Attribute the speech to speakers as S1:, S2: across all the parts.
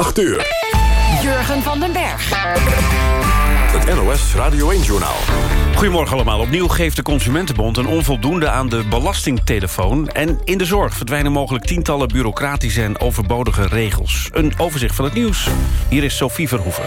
S1: 8 uur.
S2: Jurgen van den Berg.
S1: Het NOS Radio 1-journaal.
S3: Goedemorgen allemaal. Opnieuw geeft de Consumentenbond een onvoldoende aan de belastingtelefoon. En in de zorg verdwijnen mogelijk tientallen bureaucratische en overbodige regels. Een overzicht van het nieuws. Hier is Sophie Verhoeven.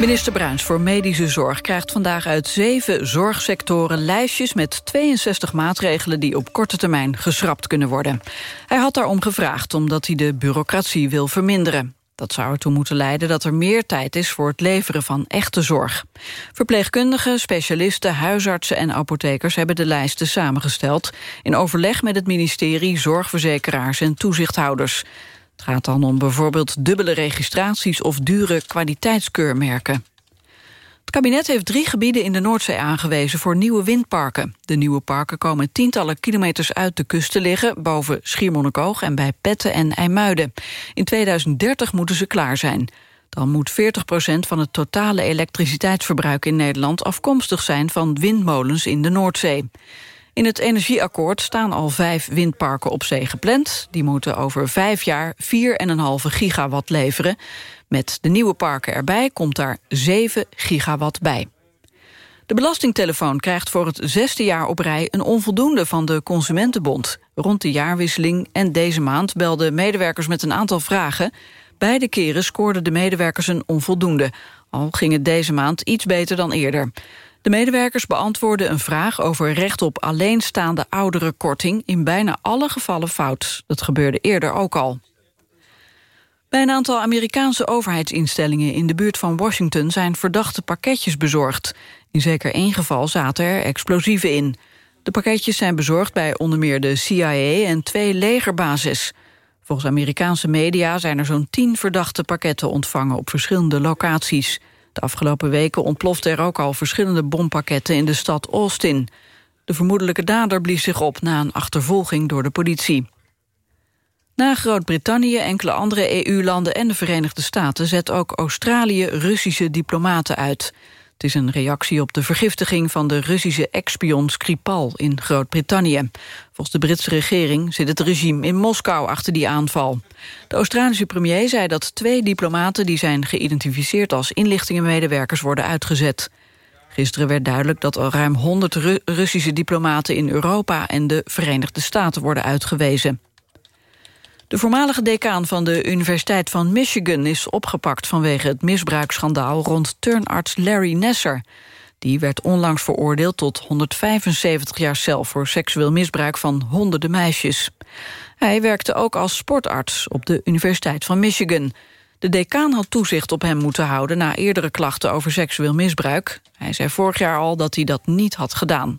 S4: Minister Bruins voor Medische Zorg krijgt vandaag uit zeven zorgsectoren lijstjes met 62 maatregelen die op korte termijn geschrapt kunnen worden. Hij had daarom gevraagd omdat hij de bureaucratie wil verminderen. Dat zou ertoe moeten leiden dat er meer tijd is voor het leveren van echte zorg. Verpleegkundigen, specialisten, huisartsen en apothekers hebben de lijsten samengesteld in overleg met het ministerie, zorgverzekeraars en toezichthouders. Het gaat dan om bijvoorbeeld dubbele registraties of dure kwaliteitskeurmerken. Het kabinet heeft drie gebieden in de Noordzee aangewezen voor nieuwe windparken. De nieuwe parken komen tientallen kilometers uit de kust te liggen... boven Schiermonnikoog en bij Petten en IJmuiden. In 2030 moeten ze klaar zijn. Dan moet 40% van het totale elektriciteitsverbruik in Nederland... afkomstig zijn van windmolens in de Noordzee. In het energieakkoord staan al vijf windparken op zee gepland. Die moeten over vijf jaar 4,5 gigawatt leveren. Met de nieuwe parken erbij komt daar 7 gigawatt bij. De belastingtelefoon krijgt voor het zesde jaar op rij een onvoldoende van de Consumentenbond. Rond de jaarwisseling en deze maand belden medewerkers met een aantal vragen. Beide keren scoorden de medewerkers een onvoldoende. Al ging het deze maand iets beter dan eerder. De medewerkers beantwoorden een vraag over recht op alleenstaande ouderenkorting... in bijna alle gevallen fout. Dat gebeurde eerder ook al. Bij een aantal Amerikaanse overheidsinstellingen in de buurt van Washington zijn verdachte pakketjes bezorgd. In zeker één geval zaten er explosieven in. De pakketjes zijn bezorgd bij onder meer de CIA en twee legerbases. Volgens Amerikaanse media zijn er zo'n tien verdachte pakketten ontvangen op verschillende locaties. De afgelopen weken ontploften er ook al verschillende bompakketten in de stad Austin. De vermoedelijke dader blies zich op na een achtervolging door de politie. Na Groot-Brittannië, enkele andere EU-landen en de Verenigde Staten... zet ook Australië Russische diplomaten uit. Het is een reactie op de vergiftiging van de Russische ex-spion Skripal in Groot-Brittannië. Volgens de Britse regering zit het regime in Moskou achter die aanval. De Australische premier zei dat twee diplomaten die zijn geïdentificeerd als inlichtingenmedewerkers worden uitgezet. Gisteren werd duidelijk dat al ruim 100 Russische diplomaten in Europa en de Verenigde Staten worden uitgewezen. De voormalige decaan van de Universiteit van Michigan is opgepakt vanwege het misbruiksschandaal rond turnarts Larry Nesser. Die werd onlangs veroordeeld tot 175 jaar cel voor seksueel misbruik van honderden meisjes. Hij werkte ook als sportarts op de Universiteit van Michigan. De decaan had toezicht op hem moeten houden na eerdere klachten over seksueel misbruik. Hij zei vorig jaar al dat hij dat niet had gedaan.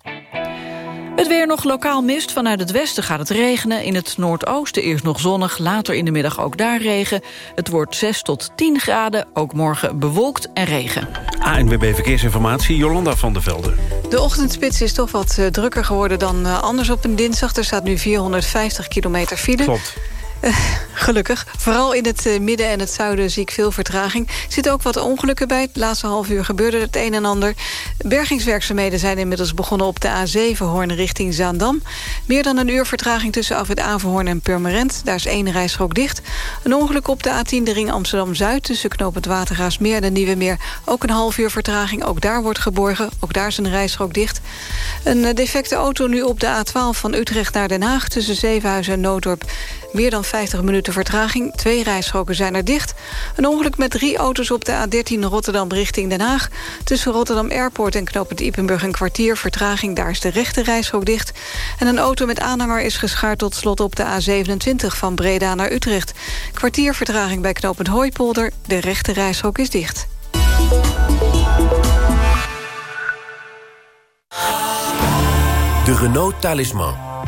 S4: Het weer nog lokaal mist. Vanuit het westen gaat het regenen. In het noordoosten eerst nog zonnig. Later in de middag ook daar regen. Het wordt 6 tot 10 graden. Ook morgen bewolkt en regen.
S3: ANWB Verkeersinformatie, Jolanda van der Velde.
S5: De ochtendspits is toch wat uh, drukker geworden dan uh, anders op een dinsdag. Er staat nu 450 kilometer file.
S3: Klopt.
S5: Uh, gelukkig. Vooral in het uh, midden en het zuiden zie ik veel vertraging. Er zitten ook wat ongelukken bij. Het laatste half uur gebeurde het een en ander. Bergingswerkzaamheden zijn inmiddels begonnen op de A7 Hoorn richting Zaandam. Meer dan een uur vertraging tussen af Averhoorn en Purmerend. Daar is één rijstrook dicht. Een ongeluk op de A10 de ring Amsterdam-Zuid... tussen knoop het Watergaasmeer en de Nieuwe Meer. Ook een half uur vertraging. Ook daar wordt geborgen. Ook daar is een rijstrook dicht. Een uh, defecte auto nu op de A12 van Utrecht naar Den Haag... tussen Zevenhuizen en Nooddorp. Meer dan 50 minuten vertraging. Twee rijstroken zijn er dicht. Een ongeluk met drie auto's op de A13 Rotterdam richting Den Haag. Tussen Rotterdam Airport en knooppunt Ipenburg een kwartier vertraging. Daar is de rechte rijstrook dicht. En een auto met aanhanger is geschaard tot slot op de A27 van Breda naar Utrecht. Kwartier vertraging bij knooppunt Hooipolder. De rechte rijstrook is dicht.
S6: De Renault Talisman.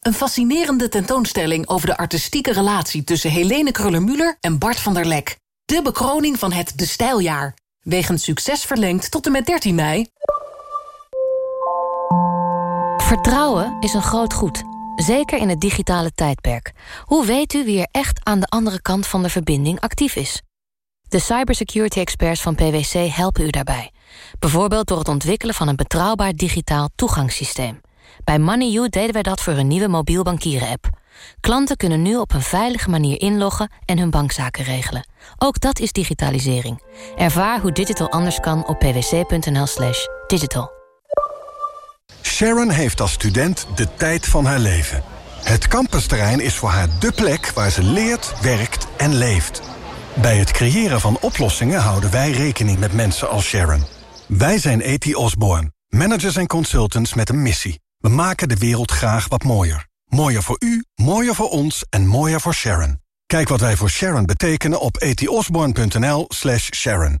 S2: Een fascinerende tentoonstelling over de artistieke relatie... tussen Helene Kruller-Müller en Bart van der Lek. de bekroning van het De Stijljaar. Wegens succes verlengd tot en met 13 mei.
S7: Vertrouwen is een groot goed. Zeker in het digitale tijdperk. Hoe weet u wie er echt aan de andere kant van de verbinding actief is? De cybersecurity experts van PwC helpen u daarbij. Bijvoorbeeld door het ontwikkelen van een betrouwbaar digitaal toegangssysteem. Bij MoneyU deden wij dat voor een nieuwe mobiel bankieren-app. Klanten kunnen nu op een veilige manier inloggen en hun bankzaken regelen. Ook dat is digitalisering. Ervaar hoe digital anders kan op pwc.nl slash digital.
S8: Sharon heeft als student de tijd van haar leven. Het campusterrein is voor haar dé plek waar ze leert, werkt en leeft. Bij het creëren van oplossingen houden wij rekening met mensen als Sharon. Wij zijn E.T. Osborne, managers en consultants met een missie. We maken de wereld graag wat mooier. Mooier voor u, mooier voor ons en mooier voor Sharon. Kijk wat wij voor Sharon betekenen op etiosborn.nl slash Sharon.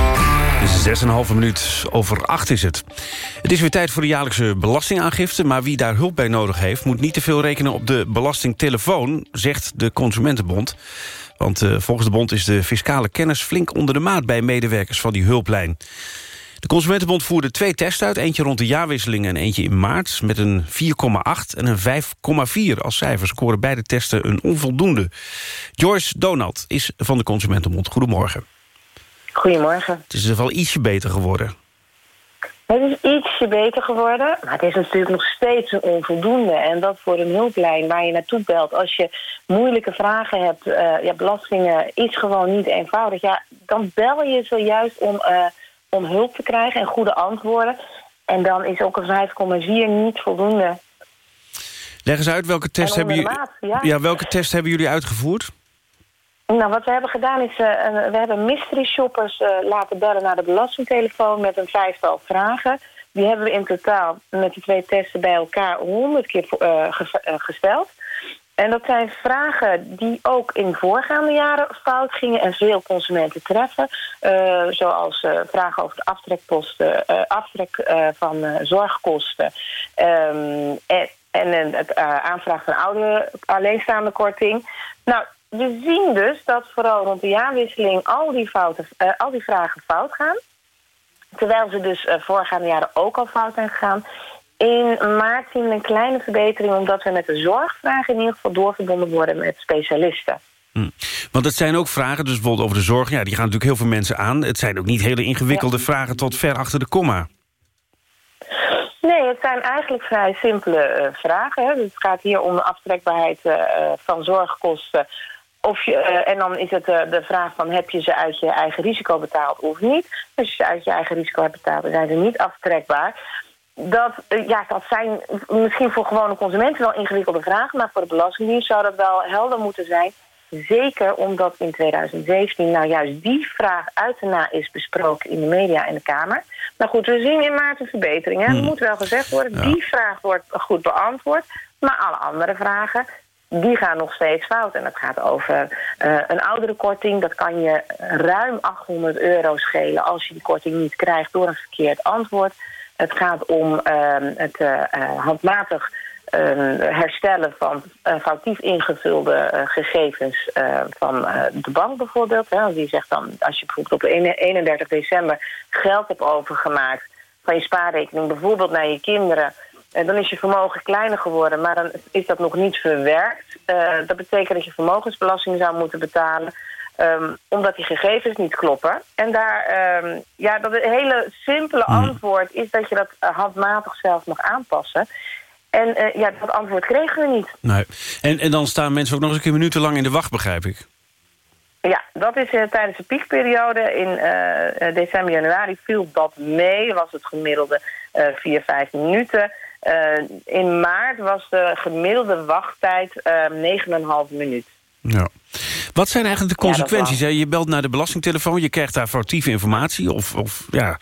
S3: 6,5 minuut over 8 is het. Het is weer tijd voor de jaarlijkse belastingaangifte... maar wie daar hulp bij nodig heeft... moet niet te veel rekenen op de belastingtelefoon... zegt de Consumentenbond. Want uh, volgens de bond is de fiscale kennis flink onder de maat... bij medewerkers van die hulplijn. De Consumentenbond voerde twee tests uit. Eentje rond de jaarwisseling en eentje in maart... met een 4,8 en een 5,4 als cijfers. Scoren beide testen een onvoldoende. Joyce Donald is van de Consumentenbond. Goedemorgen.
S9: Goedemorgen.
S3: Het is wel ietsje beter geworden.
S9: Het is ietsje beter geworden, maar het is natuurlijk nog steeds een onvoldoende. En dat voor een hulplijn waar je naartoe belt. Als je moeilijke vragen hebt, uh, ja, belastingen is gewoon niet eenvoudig. Ja, dan bel je zojuist om, uh, om hulp te krijgen en goede antwoorden. En dan is ook een 5,4 niet voldoende.
S3: Leg eens uit, welke test, hebben, jullie,
S9: ja.
S3: ja, welke test hebben jullie uitgevoerd?
S9: Nou, wat we hebben gedaan is, uh, we hebben mystery shoppers uh, laten bellen naar de belastingtelefoon met een vijftal vragen. Die hebben we in totaal met de twee testen bij elkaar honderd keer gesteld. En dat zijn vragen die ook in voorgaande jaren fout gingen en veel consumenten treffen. zoals vragen over de aftrekposten, aftrek van zorgkosten um, en, en het aanvraag van oude alleenstaande korting. Nou, we zien dus dat vooral rond de jaarwisseling al die, fouten, uh, al die vragen fout gaan. Terwijl ze dus uh, voorgaande jaren ook al fout zijn gegaan. In maart zien we een kleine verbetering... omdat we met de zorgvragen in ieder geval doorverbonden worden met specialisten.
S3: Hm. Want het zijn ook vragen, dus bijvoorbeeld over de zorg... ja, die gaan natuurlijk heel veel mensen aan. Het zijn ook niet hele ingewikkelde ja. vragen tot ver achter de komma.
S9: Nee, het zijn eigenlijk vrij simpele uh, vragen. Hè. Het gaat hier om de aftrekbaarheid uh, van zorgkosten of je, uh, en dan is het uh, de vraag van heb je ze uit je eigen risico betaald of niet. Als je ze uit je eigen risico hebt betaald, dan zijn ze niet aftrekbaar. Dat, uh, ja, dat zijn misschien voor gewone consumenten wel ingewikkelde vragen... maar voor de Belastingdienst zou dat wel helder moeten zijn. Zeker omdat in 2017 nou juist die vraag uit de na is besproken in de media en de Kamer. Nou goed, we zien in maart een verbetering. Hè? Hmm. Dat moet wel gezegd worden. Ja. Die vraag wordt goed beantwoord. Maar alle andere vragen die gaan nog steeds fout. En het gaat over uh, een oudere korting. Dat kan je ruim 800 euro schelen als je die korting niet krijgt door een verkeerd antwoord. Het gaat om uh, het uh, handmatig herstellen van foutief ingevulde gegevens van de bank bijvoorbeeld. Hè. Die zegt dan, als je bijvoorbeeld op 31 december geld hebt overgemaakt van je spaarrekening, bijvoorbeeld naar je kinderen en dan is je vermogen kleiner geworden, maar dan is dat nog niet verwerkt. Uh, dat betekent dat je vermogensbelasting zou moeten betalen... Um, omdat die gegevens niet kloppen. En daar, um, ja, dat het hele simpele hmm. antwoord is dat je dat uh, handmatig zelf mag aanpassen. En uh, ja, dat antwoord kregen we niet.
S3: Nee. En, en dan staan mensen ook nog eens een keer minutenlang in de wacht, begrijp ik.
S9: Ja, dat is uh, tijdens de piekperiode. In uh, december, januari viel dat mee. Was het gemiddelde uh, 4, 5 minuten. Uh, in maart was de gemiddelde wachttijd uh, 9,5 minuut.
S3: Ja. Wat zijn eigenlijk de consequenties? je belt naar de belastingtelefoon, je krijgt daar foutieve informatie... Of, of, ja,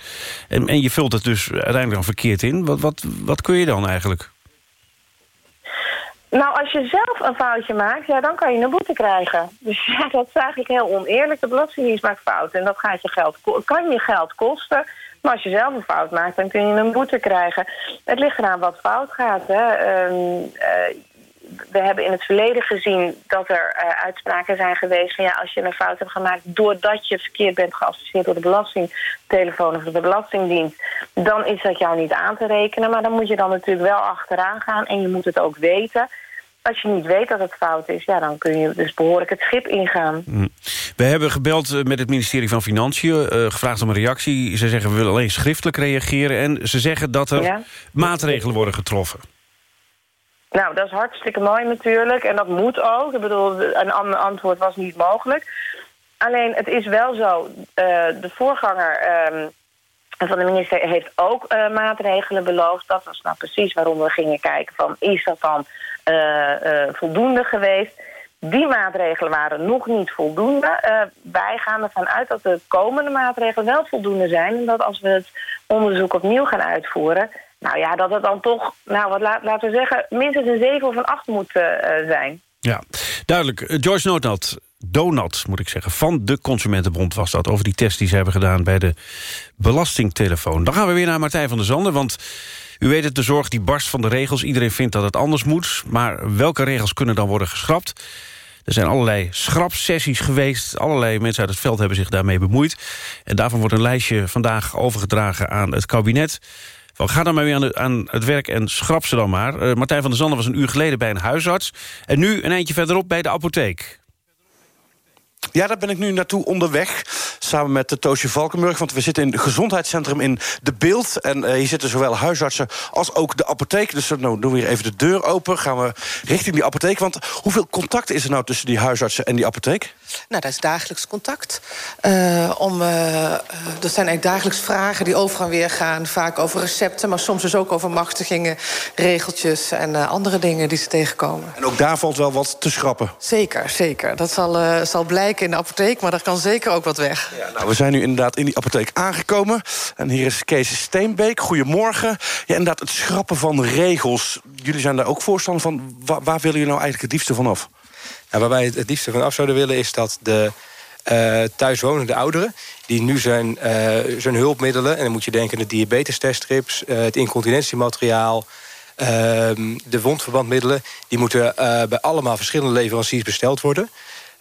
S3: en, en je vult het dus uiteindelijk dan verkeerd in. Wat, wat, wat kun je dan eigenlijk?
S9: Nou, als je zelf een foutje maakt, ja, dan kan je een boete krijgen. Dus ja, dat is eigenlijk heel oneerlijk. De Belastingdienst maakt fouten en dat gaat je geld, kan je geld kosten. Maar als je zelf een fout maakt, dan kun je een boete krijgen. Het ligt eraan wat fout gaat. Hè. Ehm, eh, we hebben in het verleden gezien dat er uh, uitspraken zijn geweest... van ja, als je een fout hebt gemaakt doordat je verkeerd bent geassisteerd... door de belastingtelefoon of de belastingdienst... dan is dat jou niet aan te rekenen. Maar dan moet je dan natuurlijk wel achteraan gaan en je moet het ook weten als je niet weet dat het fout is, ja, dan kun je dus behoorlijk het schip ingaan.
S3: Hm. We hebben gebeld eh, met het ministerie van Financiën, uh, gevraagd om een reactie. Ze zeggen we willen alleen schriftelijk reageren en ze zeggen dat er maatregelen worden getroffen.
S9: Nou, dat is hartstikke mooi natuurlijk. En dat moet ook. Ik bedoel, een ander antwoord was niet mogelijk. Alleen, het is wel zo. Uh, de voorganger ehm, van de minister heeft ook uh, maatregelen beloofd. Dat was nou precies waarom we gingen kijken van... is dat dan voldoende geweest? Die maatregelen waren nog niet voldoende. wij gaan ervan uit dat de komende maatregelen wel voldoende zijn. En dat als we het onderzoek opnieuw gaan uitvoeren nou ja, dat het dan toch, nou wat laten we zeggen... minstens een 7 of een 8 moet zijn.
S3: Ja, duidelijk. Joyce Noodnat, Donat moet ik zeggen, van de Consumentenbond was dat... over die test die ze hebben gedaan bij de belastingtelefoon. Dan gaan we weer naar Martijn van der Zanden, want... U weet het, de zorg die barst van de regels. Iedereen vindt dat het anders moet. Maar welke regels kunnen dan worden geschrapt? Er zijn allerlei schrapsessies geweest. Allerlei mensen uit het veld hebben zich daarmee bemoeid. En daarvan wordt een lijstje vandaag overgedragen aan het kabinet. Ga dan maar weer aan, het werk en schrap ze dan maar. Uh, Martijn van der Zanden was een uur geleden bij een huisarts. En nu een eindje verderop bij de apotheek.
S10: Ja, daar ben ik nu naartoe onderweg. Samen met de Toosje Valkenburg. Want we zitten in het gezondheidscentrum in De Beeld. En uh, hier zitten zowel huisartsen als ook de apotheek. Dus nou, doen we hier even de deur open. Gaan we richting die apotheek. Want hoeveel contact is er nou tussen die huisartsen en die apotheek?
S11: Nou, dat is dagelijks contact. Uh, om, uh, er zijn eigenlijk dagelijks vragen die over en weer gaan. Vaak over recepten, maar soms dus ook over machtigingen, regeltjes en uh, andere dingen die ze tegenkomen.
S10: En ook daar valt wel wat te schrappen?
S11: Zeker, zeker. Dat zal, zal blijken in de apotheek, maar er kan zeker ook wat weg.
S10: Ja, nou, we zijn nu inderdaad in die apotheek aangekomen. En hier is Kees Steenbeek. Goedemorgen. Ja, inderdaad, het schrappen van regels. Jullie zijn daar ook voorstander van. Waar, waar willen jullie nou eigenlijk het liefste vanaf?
S12: Waar wij het, het liefste van af zouden willen is dat de uh, thuiswonende ouderen... die nu zijn, uh, zijn hulpmiddelen... en dan moet je denken aan de diabetesteststrips... Uh, het incontinentiemateriaal, ehm, de wondverbandmiddelen... die moeten bij allemaal verschillende leveranciers besteld worden...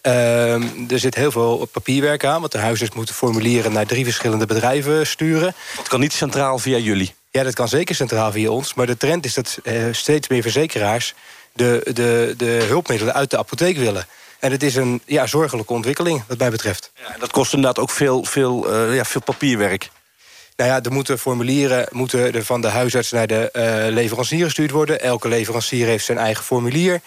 S12: Ehm, er zit heel veel papierwerk aan, want de huisarts moeten formulieren naar drie verschillende bedrijven sturen.
S10: Dat kan niet centraal via jullie?
S12: Ja, dat kan zeker centraal via ons. Maar de trend is dat steeds meer verzekeraars de, de, de hulpmiddelen uit de apotheek willen. En het is een ja, zorgelijke ontwikkeling wat mij betreft.
S10: Ja, en dat kost inderdaad ook veel, veel, uh, ja, veel papierwerk.
S12: Nou ja, er moeten formulieren moeten er van de huisarts naar de uh, leverancier gestuurd worden. Elke leverancier heeft zijn eigen formulier.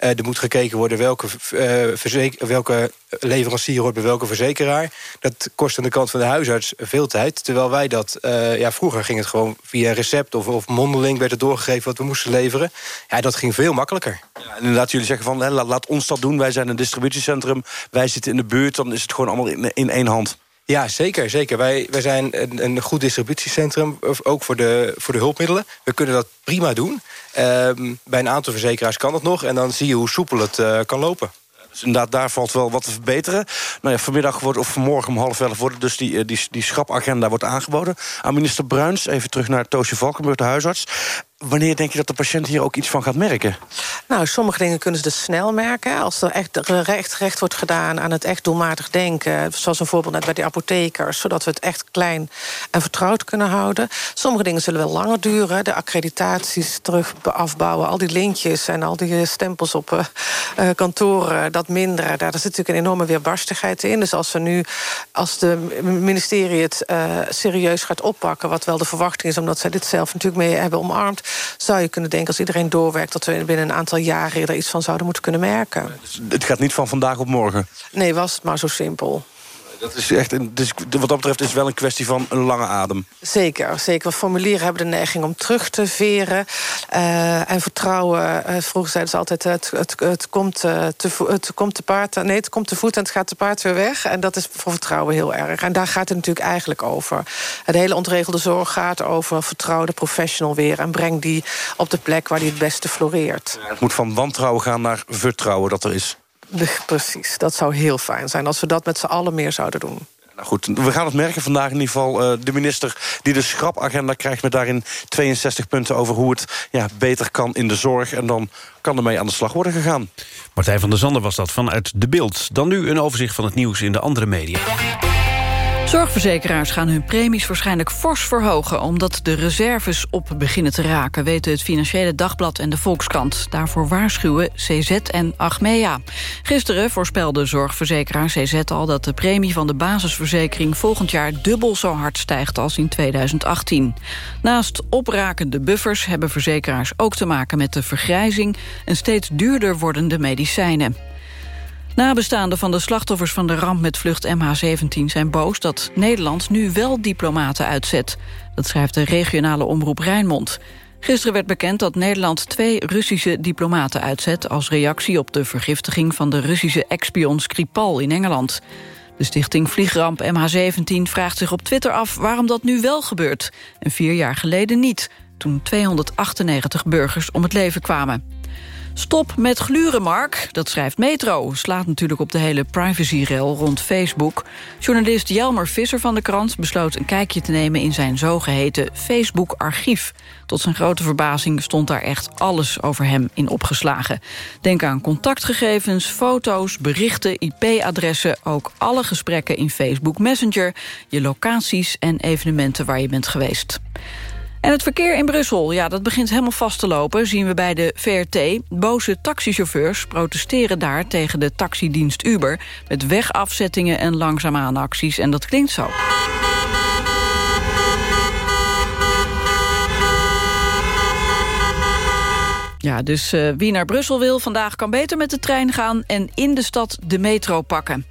S12: Uh, er moet gekeken worden welke, uh, welke leverancier hoort bij welke verzekeraar. Dat kost aan de kant van de huisarts veel tijd. Terwijl wij dat, ja, vroeger ging het gewoon via recept of, of mondeling werd het doorgegeven wat we moesten leveren. Ja, dat ging veel makkelijker.
S10: Ja, en inderdaad, jullie zeggen van laat, laat, ons dat doen. Wij zijn een distributiecentrum, wij zitten in de buurt, dan is het gewoon allemaal in, in één hand.
S12: Ja, zeker. zeker. Wij, wij zijn een, een goed distributiecentrum, ook voor de, voor de hulpmiddelen. We kunnen dat prima doen. Uh, bij een aantal verzekeraars kan dat nog. En dan zie je hoe soepel het uh, kan lopen.
S10: Dus inderdaad, daar valt wel wat te verbeteren. Nou ja, vanmiddag wordt, of vanmorgen om half elf... wordt dus die, die, die schrapagenda wordt aangeboden aan minister Bruins. Even terug naar Toosje Valkenburg, de huisarts. Wanneer denk je dat de patiënt hier ook iets van gaat merken?
S11: Nou, sommige dingen kunnen ze dus snel merken. Als er echt recht, recht wordt gedaan aan het echt doelmatig denken... zoals een voorbeeld net bij de apothekers... zodat we het echt klein en vertrouwd kunnen houden. Sommige dingen zullen wel langer duren. De accreditaties terug afbouwen, al die lintjes... en al die stempels op uh, uh, kantoren, dat minderen. Daar zit natuurlijk een enorme weerbarstigheid in. Dus als we nu, als de ministerie het uh, serieus gaat oppakken... wat wel de verwachting is, omdat zij dit zelf natuurlijk mee hebben omarmd zou je kunnen denken als iedereen doorwerkt... dat we binnen een aantal jaren er iets van zouden moeten kunnen merken.
S10: Het gaat niet van vandaag op morgen?
S11: Nee, was het maar zo simpel.
S10: Dat is echt een, dus wat dat betreft is het wel een kwestie van een lange adem.
S11: Zeker, zeker. Formulieren hebben de neiging om terug te veren. Uh, en vertrouwen, uh, vroeger zeiden ze altijd... het, het, het, komt, te, het komt te paard... Nee, het komt te voet en het gaat te paard weer weg. En dat is voor vertrouwen heel erg. En daar gaat het natuurlijk eigenlijk over. De hele ontregelde zorg gaat over vertrouw de professional weer... en breng die op de plek waar die het beste floreert.
S10: het moet van wantrouwen gaan naar vertrouwen dat er is.
S11: Precies, dat zou heel fijn zijn als we dat met z'n allen meer zouden doen.
S10: Nou goed, we gaan het merken vandaag in ieder geval. Uh, de minister die de schrapagenda krijgt met daarin 62 punten... over hoe het ja, beter kan in de zorg. En dan kan ermee aan de slag worden gegaan.
S3: Martijn van der Zanden was dat vanuit De Beeld. Dan nu een overzicht van het nieuws in de andere media.
S4: Zorgverzekeraars gaan hun premies waarschijnlijk fors verhogen... omdat de reserves op beginnen te raken... weten het Financiële Dagblad en de Volkskrant. Daarvoor waarschuwen CZ en Achmea. Gisteren voorspelde zorgverzekeraar CZ al... dat de premie van de basisverzekering volgend jaar... dubbel zo hard stijgt als in 2018. Naast oprakende buffers hebben verzekeraars ook te maken... met de vergrijzing en steeds duurder wordende medicijnen. Nabestaanden van de slachtoffers van de ramp met vlucht MH17 zijn boos dat Nederland nu wel diplomaten uitzet. Dat schrijft de regionale omroep Rijnmond. Gisteren werd bekend dat Nederland twee Russische diplomaten uitzet... als reactie op de vergiftiging van de Russische ex-spion Skripal in Engeland. De stichting Vliegramp MH17 vraagt zich op Twitter af waarom dat nu wel gebeurt... en vier jaar geleden niet, toen 298 burgers om het leven kwamen. Stop met gluren, Mark, dat schrijft Metro. Slaat natuurlijk op de hele privacyrel rond Facebook. Journalist Jelmer Visser van de krant besloot een kijkje te nemen... in zijn zogeheten Facebook-archief. Tot zijn grote verbazing stond daar echt alles over hem in opgeslagen. Denk aan contactgegevens, foto's, berichten, IP-adressen... ook alle gesprekken in Facebook Messenger... je locaties en evenementen waar je bent geweest. En het verkeer in Brussel, ja, dat begint helemaal vast te lopen... zien we bij de VRT. Boze taxichauffeurs protesteren daar tegen de taxidienst Uber... met wegafzettingen en langzamaanacties. En dat klinkt zo. Ja, dus uh, wie naar Brussel wil, vandaag kan beter met de trein gaan... en in de stad de metro pakken.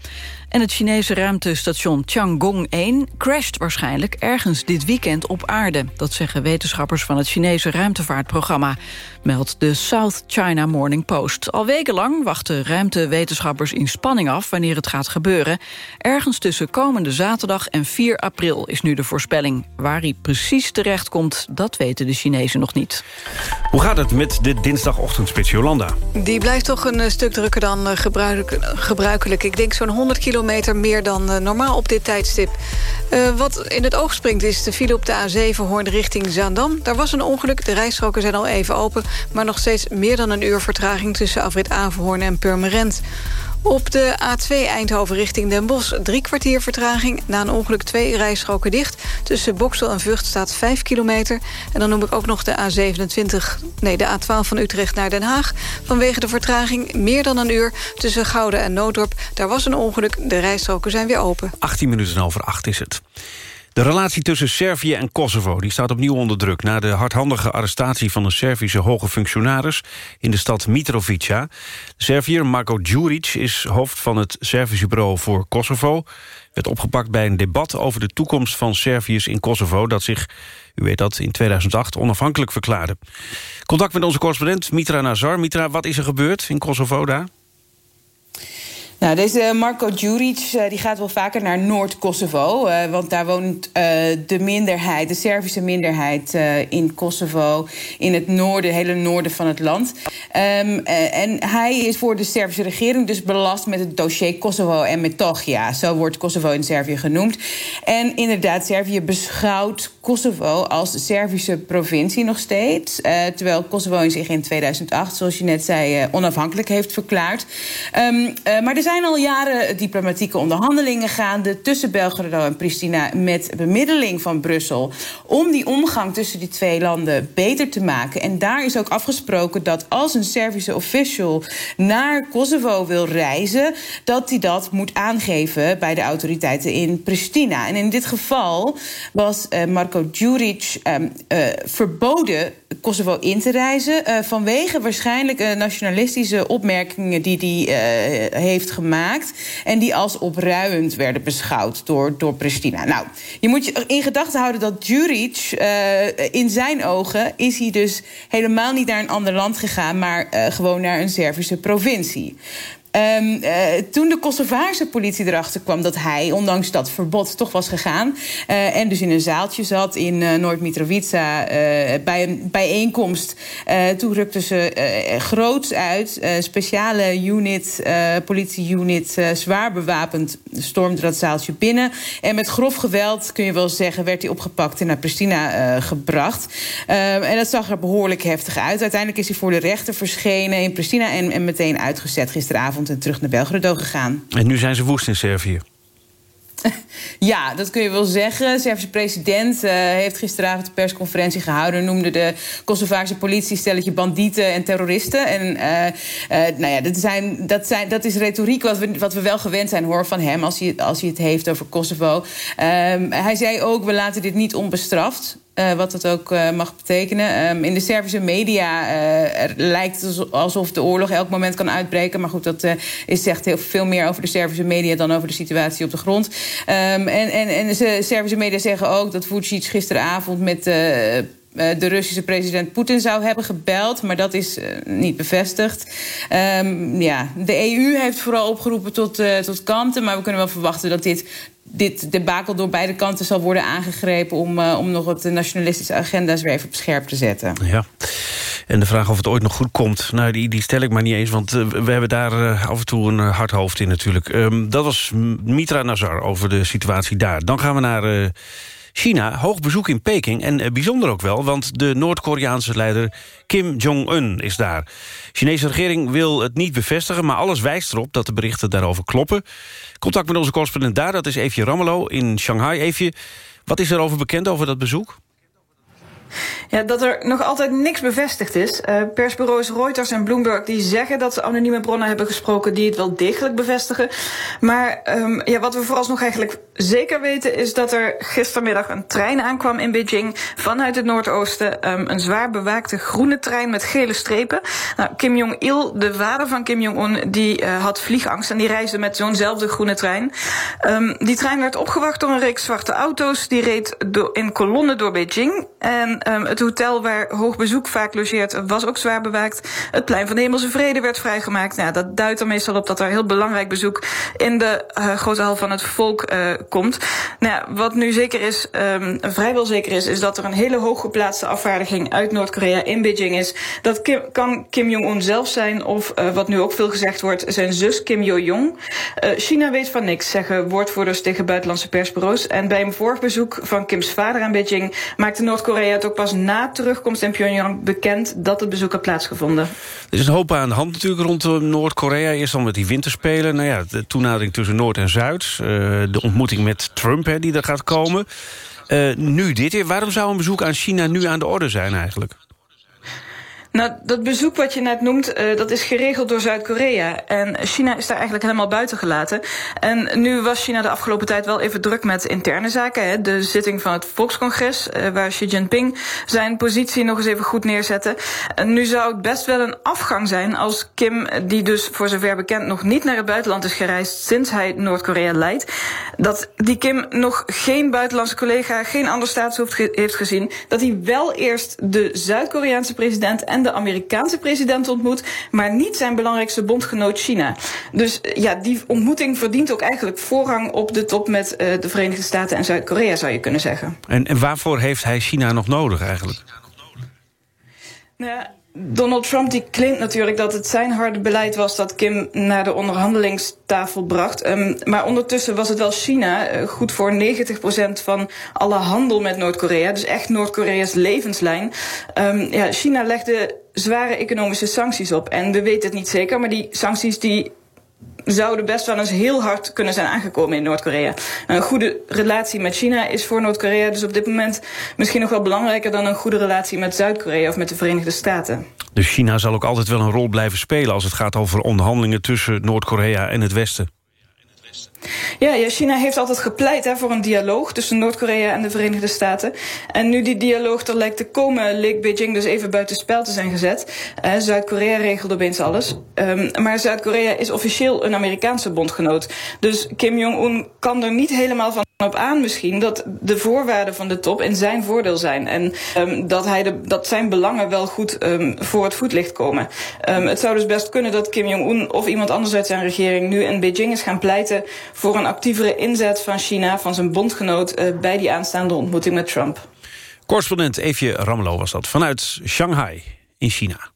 S4: En het Chinese ruimtestation Tiangong-1 crasht waarschijnlijk ergens dit weekend op aarde. Dat zeggen wetenschappers van het Chinese ruimtevaartprogramma, meldt de South China Morning Post. Al wekenlang wachten ruimtewetenschappers in spanning af wanneer het gaat gebeuren. Ergens tussen komende zaterdag en 4 april is nu de voorspelling. Waar hij precies terechtkomt, dat weten de Chinezen nog niet.
S3: Hoe gaat het met de dinsdagochtendspits Jolanda?
S5: Die blijft toch een eh, stuk drukker dan eh, gebruikelijk. Ik denk zo'n 100 kilometer kilometer meer dan uh, normaal op dit tijdstip. Uh, wat in het oog springt is de file op de A7 Hoorn richting Zaandam. Daar was een ongeluk, de rijstroken zijn al even open... maar nog steeds meer dan een uur vertraging tussen Afrit Averhoorn en Purmerend. Op de A2 Eindhoven richting Den Bosch drie kwartier vertraging. Na een ongeluk twee rijstroken dicht. Tussen Boksel en Vught staat 5 kilometer. En dan noem ik ook nog de A27, nee de A12 van Utrecht naar Den Haag. Vanwege de vertraging meer dan een uur tussen Gouden en Noodorp. Daar was een ongeluk, de rijstroken zijn weer open.
S3: 18 minuten over 8 is het. De relatie tussen Servië en Kosovo die staat opnieuw onder druk... na de hardhandige arrestatie van een Servische hoge functionaris... in de stad Mitrovica. De Serviër Marko Djuric is hoofd van het Servische bureau voor Kosovo. Werd opgepakt bij een debat over de toekomst van Serviërs in Kosovo... dat zich, u weet dat, in 2008 onafhankelijk verklaarde. Contact met onze correspondent Mitra Nazar. Mitra, wat is er gebeurd in Kosovo daar?
S13: Nou, deze Marko Djuric uh, die gaat wel vaker naar Noord-Kosovo. Uh, want daar woont uh, de minderheid, de Servische minderheid in Kosovo. In het noorden, hele noorden van het land. Um, en hij is voor de Servische regering dus belast met het dossier Kosovo en Metochia. Zo wordt Kosovo in Servië genoemd. En inderdaad, Servië beschouwt Kosovo als Servische provincie nog steeds. terwijl Kosovo zich in 2008, zoals je net zei, onafhankelijk heeft verklaard. Um, maar zijn al jaren diplomatieke onderhandelingen gaande tussen Belgrado en Pristina met bemiddeling van Brussel om die omgang tussen die twee landen beter te maken. En daar is ook afgesproken dat als een Servische official naar Kosovo wil reizen, dat hij dat moet aangeven bij de autoriteiten in Pristina. En in dit geval was uh, Marko Djuric uh, uh, verboden Kosovo in te reizen. Uh, vanwege waarschijnlijk nationalistische opmerkingen die hij heeft gemaakt. En die als opruiend werden beschouwd door, door Pristina. Nou, je moet je in gedachten houden dat Juric, in zijn ogen, is hij dus helemaal niet naar een ander land gegaan, maar gewoon naar een Servische provincie. Um, uh, toen de Kosovaarse politie erachter kwam dat hij, ondanks dat verbod, toch was gegaan. Uh, en dus in een zaaltje zat in uh, Noord-Mitrovica bij een bijeenkomst. toen rukten ze groots uit. speciale unit, politie-unit, zwaar bewapend, stormde dat zaaltje binnen. En met grof geweld, kun je wel zeggen, werd hij opgepakt en naar Pristina gebracht. Ehm, en dat zag er behoorlijk heftig uit. Uiteindelijk is hij voor de rechter verschenen in Pristina en, en meteen uitgezet gisteravond en terug naar Belgrado gegaan.
S3: En nu zijn ze woest in Servië.
S13: Ja, dat kun je wel zeggen. De Servische president uh, heeft gisteravond een persconferentie gehouden... noemde de Kosovaarse politie stelletje bandieten en terroristen. En uh, uh, nou ja, dat, zijn, dat, zijn, dat is retoriek wat we, wat we wel gewend zijn hoor, van hem... als hij, als hij het heeft over Kosovo. Ehm, hij zei ook, we laten dit niet onbestraft. Uh, wat dat ook uh, mag betekenen. Um, in de Servische media uh, lijkt het alsof de oorlog elk moment kan uitbreken. Maar goed, dat is, zegt heel veel meer over de Servische media dan over de situatie op de grond. Um, en, en, en de Servische media zeggen ook dat Vucic gisteravond met de Russische president Poetin zou hebben gebeld, maar dat is niet bevestigd. Um, ja, de EU heeft vooral opgeroepen tot, tot kanten, maar we kunnen wel verwachten dat dit dit debakel door beide kanten zal worden aangegrepen... om, uh, om nog wat nationalistische agenda's weer even op scherp te zetten.
S3: Ja. En de vraag of het ooit nog goed komt, nou, die, die stel ik maar niet eens... want uh, we hebben daar uh, af en toe een hard hoofd in natuurlijk. Um, dat was Mitra Nazar over de situatie daar. Dan gaan we naar China, hoog bezoek in Peking. En uh, bijzonder ook wel, want de Noord-Koreaanse leider Kim Jong-un is daar. De Chinese regering wil het niet bevestigen... maar alles wijst erop dat de berichten daarover kloppen. Contact met onze correspondent daar, dat is Eefje Rammelo in Shanghai. Eefje, wat is er over bekend over dat bezoek?
S14: Ja, dat er nog altijd niks bevestigd is. Uh, persbureaus Reuters en Bloomberg die zeggen dat ze anonieme bronnen hebben gesproken die het wel degelijk bevestigen. Maar um, ja, wat we vooralsnog eigenlijk zeker weten is dat er gistermiddag een trein aankwam in Beijing vanuit het Noordoosten. Um, een zwaar bewaakte groene trein met gele strepen. Nou, Kim Jong-il, de vader van Kim Jong-un, die uh, had vliegangst en die reisde met zo'nzelfde groene trein. Um, die trein werd opgewacht door een reeks zwarte auto's. Die reed in kolonnen door Beijing. En um, het hotel waar hoog bezoek vaak logeert was ook zwaar bewaakt. Het plein van de Hemelse Vrede werd vrijgemaakt. Nou, dat duidt er meestal op dat er heel belangrijk bezoek in de uh, grote hal van het volk uh, komt. Nou, wat nu zeker is, um, vrijwel zeker is, is dat er een hele hooggeplaatste afvaardiging uit Noord-Korea in Beijing is. Dat Kim, kan Kim Jong-un zelf zijn of uh, wat nu ook veel gezegd wordt, zijn zus Kim Yo-jong. China weet van niks, zeggen woordvoerders tegen buitenlandse persbureaus. En bij een vorig bezoek van Kims vader aan Beijing maakte Noord-Korea pas na terugkomst in Pyongyang bekend dat het bezoek had plaatsgevonden.
S3: Er is een hoop aan de hand natuurlijk rond Noord-Korea. Eerst al met die winterspelen. Nou ja, de toenadering tussen Noord en Zuid. Uh, de ontmoeting met Trump hè, die er gaat komen. Uh, nu dit. Waarom zou een bezoek aan China nu aan de orde zijn eigenlijk?
S14: Nou, dat bezoek wat je net noemt, uh, dat is geregeld door Zuid-Korea. En China is daar eigenlijk helemaal buiten gelaten. En nu was China de afgelopen tijd wel even druk met interne zaken. Hè. De zitting van het Volkscongres, uh, waar Xi Jinping zijn positie nog eens even goed neerzette. En nu zou het best wel een afgang zijn als Kim, die dus voor zover bekend nog niet naar het buitenland is gereisd sinds hij Noord-Korea leidt, dat die Kim nog geen buitenlandse collega, geen ander staatshoofd heeft gezien, dat hij wel eerst de Zuid-Koreaanse president en de Amerikaanse president ontmoet, maar niet zijn belangrijkste bondgenoot China. Dus ja, die ontmoeting verdient ook eigenlijk voorrang op de top met uh, de Verenigde Staten en Zuid-Korea, zou je kunnen zeggen.
S3: En, en waarvoor heeft hij China nog nodig eigenlijk?
S14: Nou, Donald Trump die claimt natuurlijk dat het zijn harde beleid was dat Kim naar de onderhandelingstafel bracht. Um, maar ondertussen was het wel China uh, goed voor 90% van alle handel met Noord-Korea. Dus echt Noord-Korea's levenslijn. Um, ja, China legde zware economische sancties op. En we weten het niet zeker, maar die sancties die zouden best wel eens heel hard kunnen zijn aangekomen in Noord-Korea. Een goede relatie met China is voor Noord-Korea dus op dit moment misschien nog wel belangrijker dan een goede relatie met Zuid-Korea of met de Verenigde Staten.
S3: Dus China zal ook altijd wel een rol blijven spelen als het gaat over onderhandelingen tussen Noord-Korea en het Westen.
S14: Ja, ja, China heeft altijd gepleit hè, voor een dialoog tussen Noord-Korea en de Verenigde Staten. En nu die dialoog er lijkt te komen, leek Beijing dus even buiten spel te zijn gezet. Uh, Zuid-Korea regelde opeens alles. Um, maar Zuid-Korea is officieel een Amerikaanse bondgenoot. Dus Kim Jong-un kan er niet helemaal van op aan misschien dat de voorwaarden van de top in zijn voordeel zijn. En um, dat, hij de, dat zijn belangen wel goed um, voor het voetlicht komen. Um, het zou dus best kunnen dat Kim Jong-un of iemand anders uit zijn regering nu in Beijing is gaan pleiten voor een actievere inzet van China, van zijn bondgenoot, uh, bij die aanstaande ontmoeting met Trump.
S15: Correspondent Eefje Ramelo was dat vanuit Shanghai in China.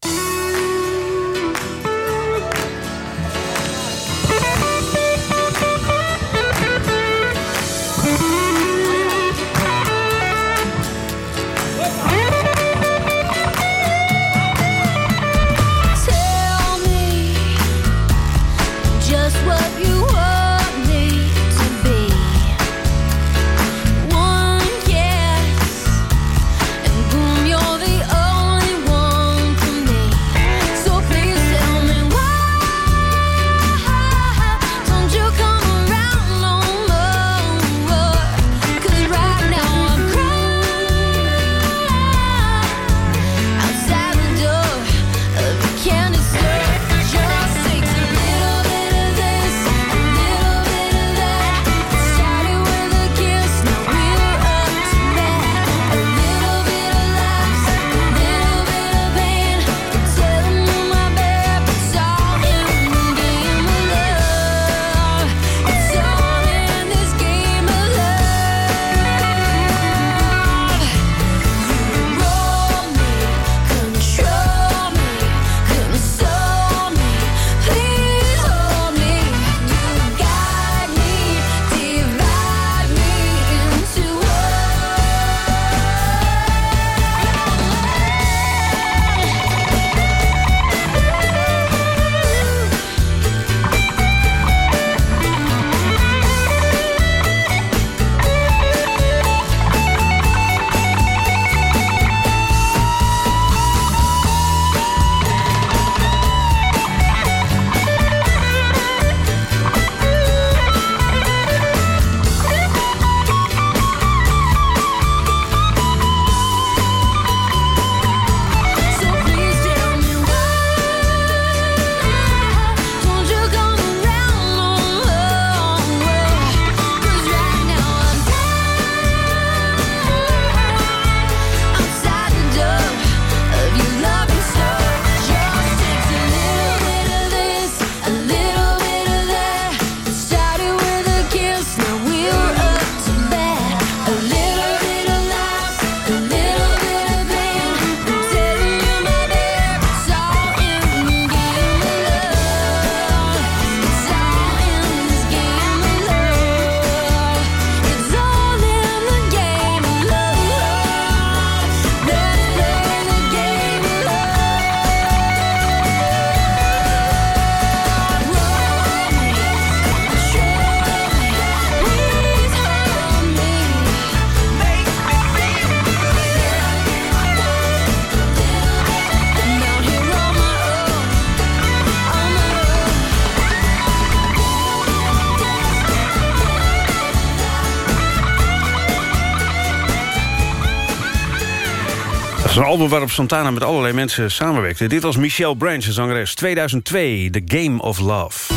S15: Een album waarop Santana met allerlei mensen samenwerkte. Dit was Michelle Branch, de zangeres. 2002, The Game of Love.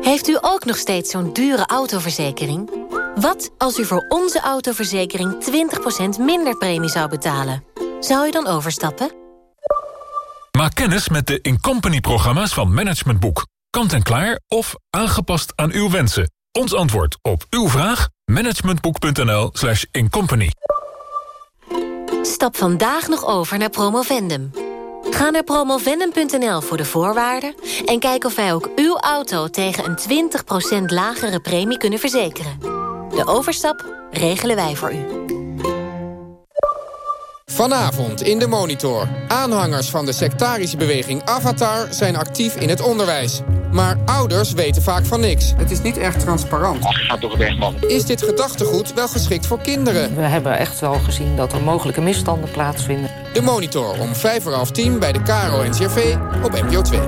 S7: Heeft u ook nog steeds zo'n dure autoverzekering? Wat als u voor onze autoverzekering 20% minder premie zou betalen? Zou u dan overstappen?
S16: Maak kennis met de Incompany-programma's van Management Boek. Kant en klaar of aangepast aan uw wensen. Ons antwoord op uw vraag? managementboek.nl slash incompany.
S7: Stap vandaag nog over naar Promovendum. Ga naar promovendum.nl voor de voorwaarden... en kijk of wij ook uw auto tegen een 20% lagere premie kunnen verzekeren. De overstap regelen wij voor u.
S17: Vanavond in de Monitor. Aanhangers van de sectarische beweging Avatar zijn actief in het onderwijs. Maar ouders weten vaak van niks.
S18: Het is niet echt transparant.
S19: Ach, gaat toch weg, man.
S17: Is dit gedachtegoed wel geschikt voor kinderen?
S20: We hebben echt wel gezien dat er mogelijke misstanden plaatsvinden.
S17: De Monitor om vijf voor half tien bij de Caro NCRV op NPO 2.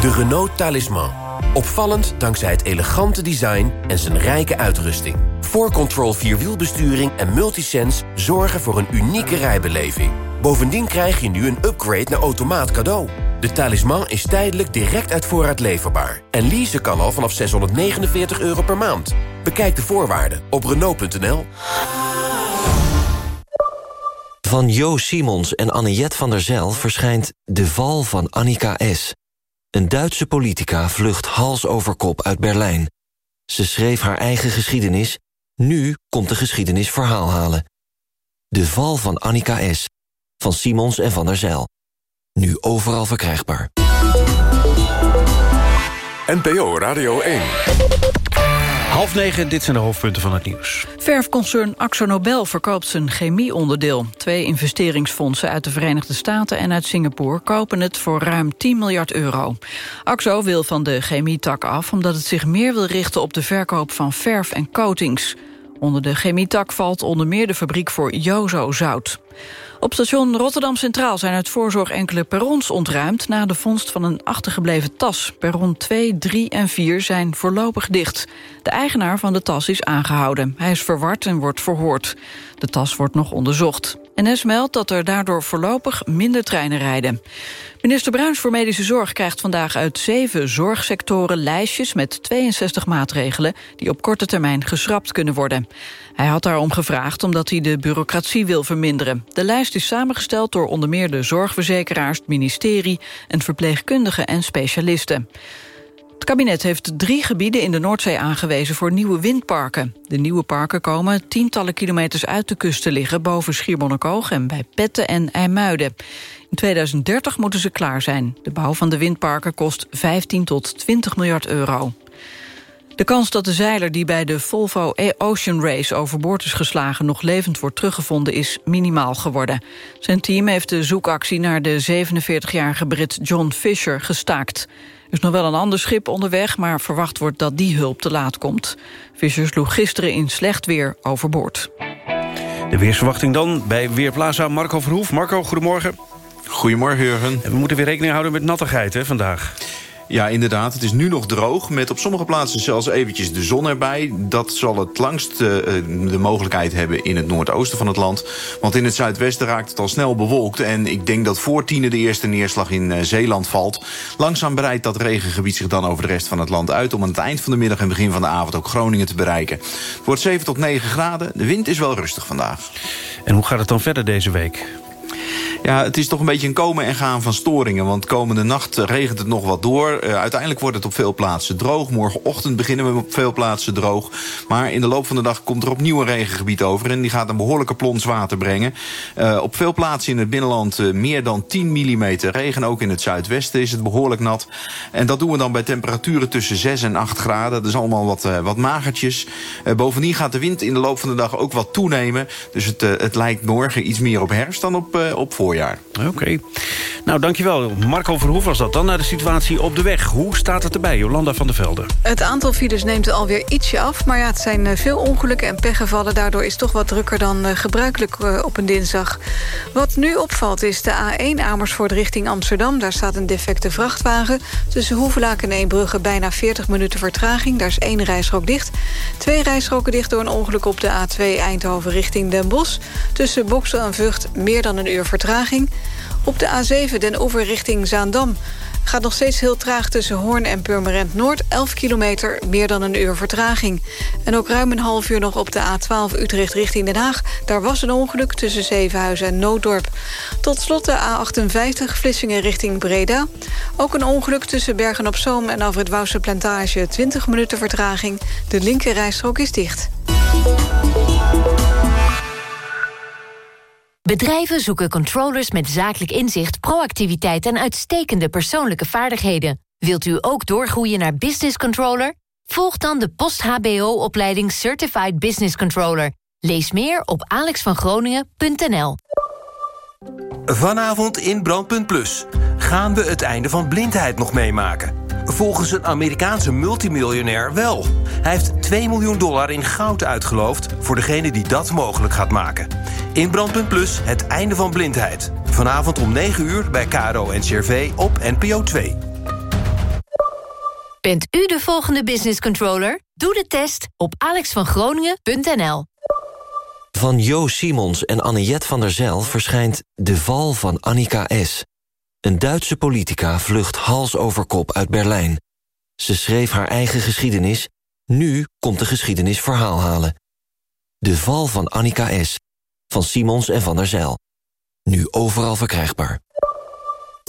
S6: De Renault Talisman. Opvallend dankzij het elegante design en zijn rijke uitrusting. 4Control Vierwielbesturing en Multisense zorgen voor een unieke rijbeleving. Bovendien krijg je nu een upgrade naar automaat cadeau. De talisman is tijdelijk direct uit voorraad leverbaar. En leasen kan al vanaf 649 euro per maand. Bekijk de voorwaarden op Renault.nl.
S21: Van Jo Simons en Anniette van der Zijl verschijnt De Val van Annika S. Een Duitse politica vlucht hals over kop uit Berlijn. Ze schreef haar eigen geschiedenis. Nu komt de geschiedenis verhaal halen. De Val van Annika S. Van Simons en van der Zijl. Nu overal verkrijgbaar.
S1: NPO Radio 1.
S3: Half negen, dit zijn de hoofdpunten van het nieuws.
S4: Verfconcern AxoNobel verkoopt zijn chemieonderdeel. Twee investeringsfondsen uit de Verenigde Staten en uit Singapore... kopen het voor ruim 10 miljard euro. Axo wil van de chemietak af... omdat het zich meer wil richten op de verkoop van verf en coatings. Onder de chemietak valt onder meer de fabriek voor Jozo-zout. Op station Rotterdam Centraal zijn uit voorzorg enkele perrons ontruimd... na de vondst van een achtergebleven tas. Perron 2, 3 en 4 zijn voorlopig dicht. De eigenaar van de tas is aangehouden. Hij is verward en wordt verhoord. De tas wordt nog onderzocht. NS meldt dat er daardoor voorlopig minder treinen rijden. Minister Bruins voor Medische Zorg krijgt vandaag uit zeven zorgsectoren lijstjes met 62 maatregelen die op korte termijn geschrapt kunnen worden. Hij had daarom gevraagd omdat hij de bureaucratie wil verminderen. De lijst is samengesteld door onder meer de zorgverzekeraars, het ministerie en verpleegkundigen en specialisten. Het kabinet heeft drie gebieden in de Noordzee aangewezen voor nieuwe windparken. De nieuwe parken komen tientallen kilometers uit de kust te liggen... boven Schiermonnikoog en bij Petten en IJmuiden. In 2030 moeten ze klaar zijn. De bouw van de windparken kost 15 tot 20 miljard euro. De kans dat de zeiler die bij de Volvo Ocean Race overboord is geslagen nog levend wordt teruggevonden is minimaal geworden. Zijn team heeft de zoekactie naar de 47-jarige Brit John Fisher gestaakt. Er is nog wel een ander schip onderweg, maar verwacht wordt dat die hulp te laat komt. Fisher sloeg gisteren in slecht weer overboord.
S3: De weersverwachting dan bij Weerplaza Marco Verhoef. Marco, goedemorgen.
S22: Goedemorgen, Jurgen.
S3: En we moeten weer rekening houden met nattigheid hè, vandaag.
S22: Ja, inderdaad. Het is nu nog droog. Met op sommige plaatsen zelfs eventjes de zon erbij. Dat zal het langst uh, de mogelijkheid hebben in het noordoosten van het land. Want in het zuidwesten raakt het al snel bewolkt. En ik denk dat voor tienen de eerste neerslag in uh, Zeeland valt. Langzaam breidt dat regengebied zich dan over de rest van het land uit... om aan het eind van de middag en begin van de avond ook Groningen te bereiken. Het wordt 7 tot 9 graden. De wind is wel rustig vandaag.
S3: En hoe gaat het dan verder deze week?
S22: Ja, het is toch een beetje een komen en gaan van storingen. Want komende nacht regent het nog wat door. Uh, uiteindelijk wordt het op veel plaatsen droog. Morgenochtend beginnen we op veel plaatsen droog. Maar in de loop van de dag komt er opnieuw een regengebied over. En die gaat een behoorlijke plons water brengen. Uh, op veel plaatsen in het binnenland uh, meer dan 10 mm regen. Ook in het zuidwesten is het behoorlijk nat. En dat doen we dan bij temperaturen tussen 6 en 8 graden. Dat is allemaal wat, wat magertjes. bovendien gaat de wind in de loop van de dag ook wat toenemen. Dus het, het lijkt morgen iets meer op herfst dan op, op voorjaar.
S3: Oké. Okay. Nou, dankjewel. Marco Verhoef was dat dan naar de situatie op de weg. Hoe staat het erbij, Jolanda van der Velde?
S5: Het aantal files neemt alweer ietsje af. Maar ja, het zijn veel ongelukken en pechgevallen. Daardoor is het toch wat drukker dan gebruikelijk op een dinsdag. Wat nu opvalt is de A1 Amersfoort richting Amsterdam. Daar staat een defecte vrachtwagen. Tussen Hoevelaak en Eembrugge bijna 40 minuten vertraging. Daar is één rijstrook dicht. Twee rijstroken dicht door een ongeluk op de A2 Eindhoven richting Den Bosch. Tussen Boksel en Vught meer dan een uur vertraging. Op de A7 Den Oever richting Zaandam gaat nog steeds heel traag tussen Hoorn en Purmerend Noord. 11 kilometer, meer dan een uur vertraging. En ook ruim een half uur nog op de A12 Utrecht richting Den Haag. Daar was een ongeluk tussen Zevenhuizen en Nooddorp. Tot slot de A58 Vlissingen richting Breda. Ook een ongeluk tussen Bergen-op-Zoom en Alfred Wouwse Plantage. 20 minuten vertraging. De linkerrijstrook is dicht.
S7: Bedrijven zoeken controllers met zakelijk inzicht, proactiviteit en uitstekende persoonlijke vaardigheden. Wilt u ook doorgroeien naar business controller? Volg dan de post-HBO-opleiding Certified Business Controller. Lees meer op alexvangroningen.nl.
S19: Vanavond in Brandpunt Plus gaan we het einde van blindheid nog meemaken. Volgens een Amerikaanse multimiljonair wel. Hij heeft 2 miljoen dollar in goud uitgeloofd... voor degene die dat mogelijk gaat maken. In Brandpunt Plus het einde van blindheid. Vanavond om 9 uur bij KRO en CRV op NPO 2.
S7: Bent u de volgende business controller? Doe de test op alexvangroningen.nl.
S21: Van Jo Simons en Anniette van der Zijl verschijnt De Val van Annika S. Een Duitse politica vlucht hals over kop uit Berlijn. Ze schreef haar eigen geschiedenis. Nu komt de geschiedenis verhaal halen. De Val van Annika S. Van Simons en van der Zijl. Nu overal verkrijgbaar.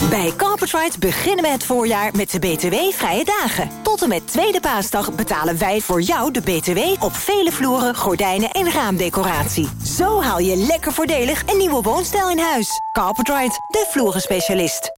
S23: Bij Carpetright beginnen we het voorjaar met de BTW-vrije dagen. Tot en met tweede paasdag betalen wij voor jou de BTW... op vele vloeren, gordijnen en raamdecoratie. Zo haal je lekker voordelig een nieuwe woonstijl in huis. Carpetright, de vloerenspecialist.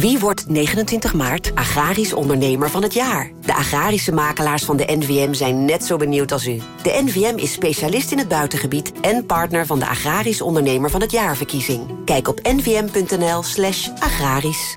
S24: Wie wordt 29 maart agrarisch ondernemer van het jaar? De agrarische makelaars van de NVM zijn net zo benieuwd als u. De NVM is specialist in het buitengebied en partner van de agrarisch ondernemer van het jaarverkiezing. Kijk op nvm.nl slash agrarisch.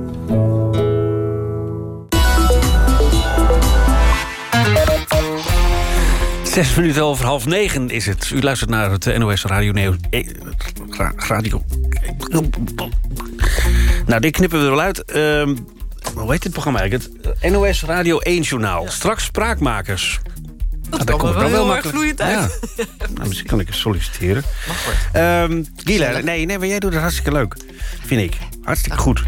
S3: Zes minuten over half negen is het. U luistert naar het NOS Radio Neo... Eh, radio... Nou, dit knippen we er wel uit. Ehm, hoe heet dit programma eigenlijk? Het NOS Radio 1 Journaal. Straks spraakmakers.
S20: Dat nou, kan wel, wel heel erg vloeiend uit.
S3: Ja. nou, misschien kan ik eens solliciteren. Mag. Um, Gila, nee, nee, maar jij doet het hartstikke leuk. Vind ik. Hartstikke goed.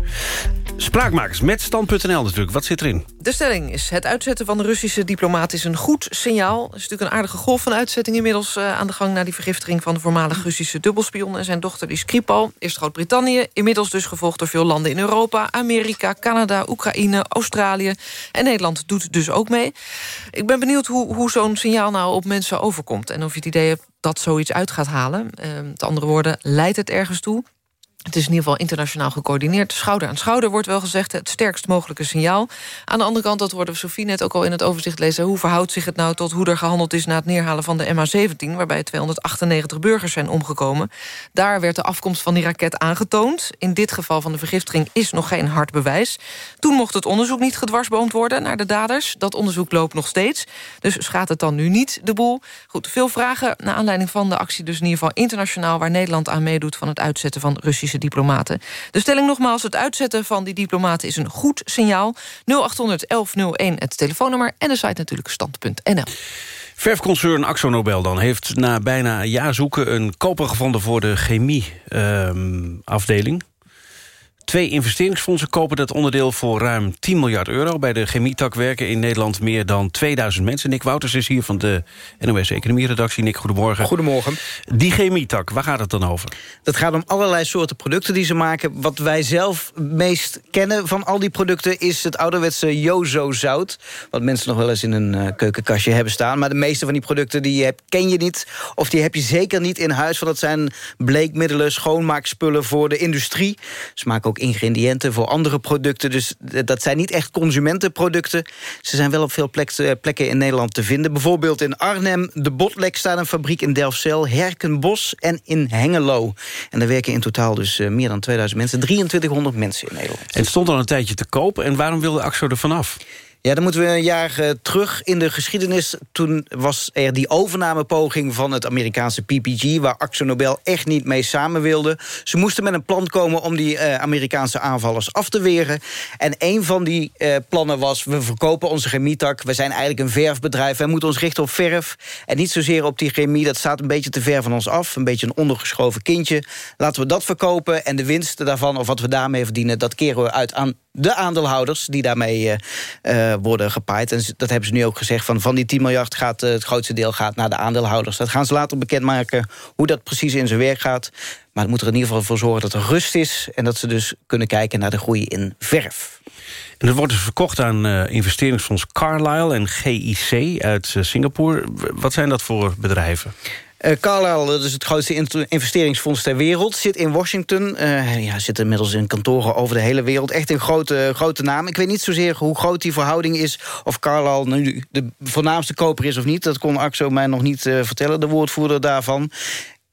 S3: Spraakmakers met stand.nl natuurlijk. Wat zit erin?
S20: De stelling is het uitzetten van de Russische diplomaat is een goed signaal. Er is natuurlijk een aardige golf van uitzetting inmiddels uh, aan de gang... na die vergiftiging van de voormalige Russische dubbelspion... en zijn dochter die Skripal. Eerst Groot-Brittannië, inmiddels dus gevolgd door veel landen in Europa... Amerika, Canada, Oekraïne, Australië en Nederland doet dus ook mee. Ik ben benieuwd hoe, hoe zo'n signaal nou op mensen overkomt... en of je het idee hebt dat zoiets uit gaat halen. Uh, met andere woorden, leidt het ergens toe? Het is in ieder geval internationaal gecoördineerd. Schouder aan schouder wordt wel gezegd. Het sterkst mogelijke signaal. Aan de andere kant, dat hoorden we Sofie net ook al in het overzicht lezen... hoe verhoudt zich het nou tot hoe er gehandeld is... na het neerhalen van de MH17... waarbij 298 burgers zijn omgekomen. Daar werd de afkomst van die raket aangetoond. In dit geval van de vergiftiging is nog geen hard bewijs. Toen mocht het onderzoek niet gedwarsboomd worden naar de daders. Dat onderzoek loopt nog steeds. Dus schaadt het dan nu niet, de boel? Goed, veel vragen naar aanleiding van de actie... dus in ieder geval internationaal... waar Nederland aan meedoet van het uitzetten van Russische diplomaten. De stelling nogmaals, het uitzetten van die diplomaten is een goed signaal. 0800 1101 het telefoonnummer en de site natuurlijk stand.nl.
S3: Verfconcern Axo Nobel dan heeft na bijna een jaar zoeken... een koper gevonden voor de chemieafdeling. Ehm, Twee investeringsfondsen kopen dat onderdeel voor ruim 10 miljard euro. Bij de chemietak werken in Nederland meer dan 2000 mensen. Nick Wouters is hier van de NOS Economie-redactie. Nick, goedemorgen.
S25: Goedemorgen.
S3: Die chemietak, waar gaat het dan over?
S25: Dat gaat om allerlei soorten producten die ze maken. Wat wij zelf meest kennen van al die producten... is het ouderwetse Jozo-zout. Wat mensen nog wel eens in een uh, keukenkastje hebben staan. Maar de meeste van die producten die je hebt, ken je niet. Of die heb je zeker niet in huis. Want dat zijn bleekmiddelen, schoonmaakspullen voor de industrie. Ze maken ook ook ingrediënten voor andere producten. Dus dat zijn niet echt consumentenproducten. Ze zijn wel op veel eh, plekken in Nederland te vinden. Bijvoorbeeld in Arnhem, de Botlek staat een fabriek in Delfzijl... Herkenbos en in Hengelo. En daar werken in totaal dus eh, meer dan 2000 mensen. 2300 mensen in Nederland.
S3: Het stond al een tijdje te koop. En waarom wilde Axo er vanaf?
S25: Ja, dan moeten we een jaar uh, terug in de geschiedenis. Toen was er die overnamepoging van het Amerikaanse PPG... waar Axo Nobel echt niet mee samen wilde. Ze moesten met een plan komen om die uh, Amerikaanse aanvallers af te weren. En een van die uh, plannen was... we verkopen onze chemietak. We zijn eigenlijk een verfbedrijf. Wij moeten ons richten op verf. En niet zozeer op die chemie. Dat staat een beetje te ver van ons af. Een beetje een ondergeschoven kindje. Laten we dat verkopen. En de winsten daarvan, of wat we daarmee verdienen... dat keren we uit aan de aandeelhouders die daarmee uh, worden gepaaid. En dat hebben ze nu ook gezegd. Van, van die 10 miljard gaat uh, het grootste deel gaat naar de aandeelhouders. Dat gaan ze later bekendmaken hoe dat precies in zijn werk gaat. Maar het moet er in ieder geval voor zorgen dat er rust is... en dat ze dus kunnen kijken naar de groei in verf.
S3: En dat wordt dus verkocht aan investeringsfonds Carlyle en GIC uit Singapore. Wat zijn dat voor bedrijven?
S25: Uh, Carlyle, dat is het grootste investeringsfonds ter wereld, zit in Washington. Uh, ja, zit inmiddels in kantoren over de hele wereld. Echt een grote, grote naam. Ik weet niet zozeer hoe groot die verhouding is... of Carlyle nu de voornaamste koper is of niet. Dat kon Axo mij nog niet uh, vertellen, de woordvoerder daarvan.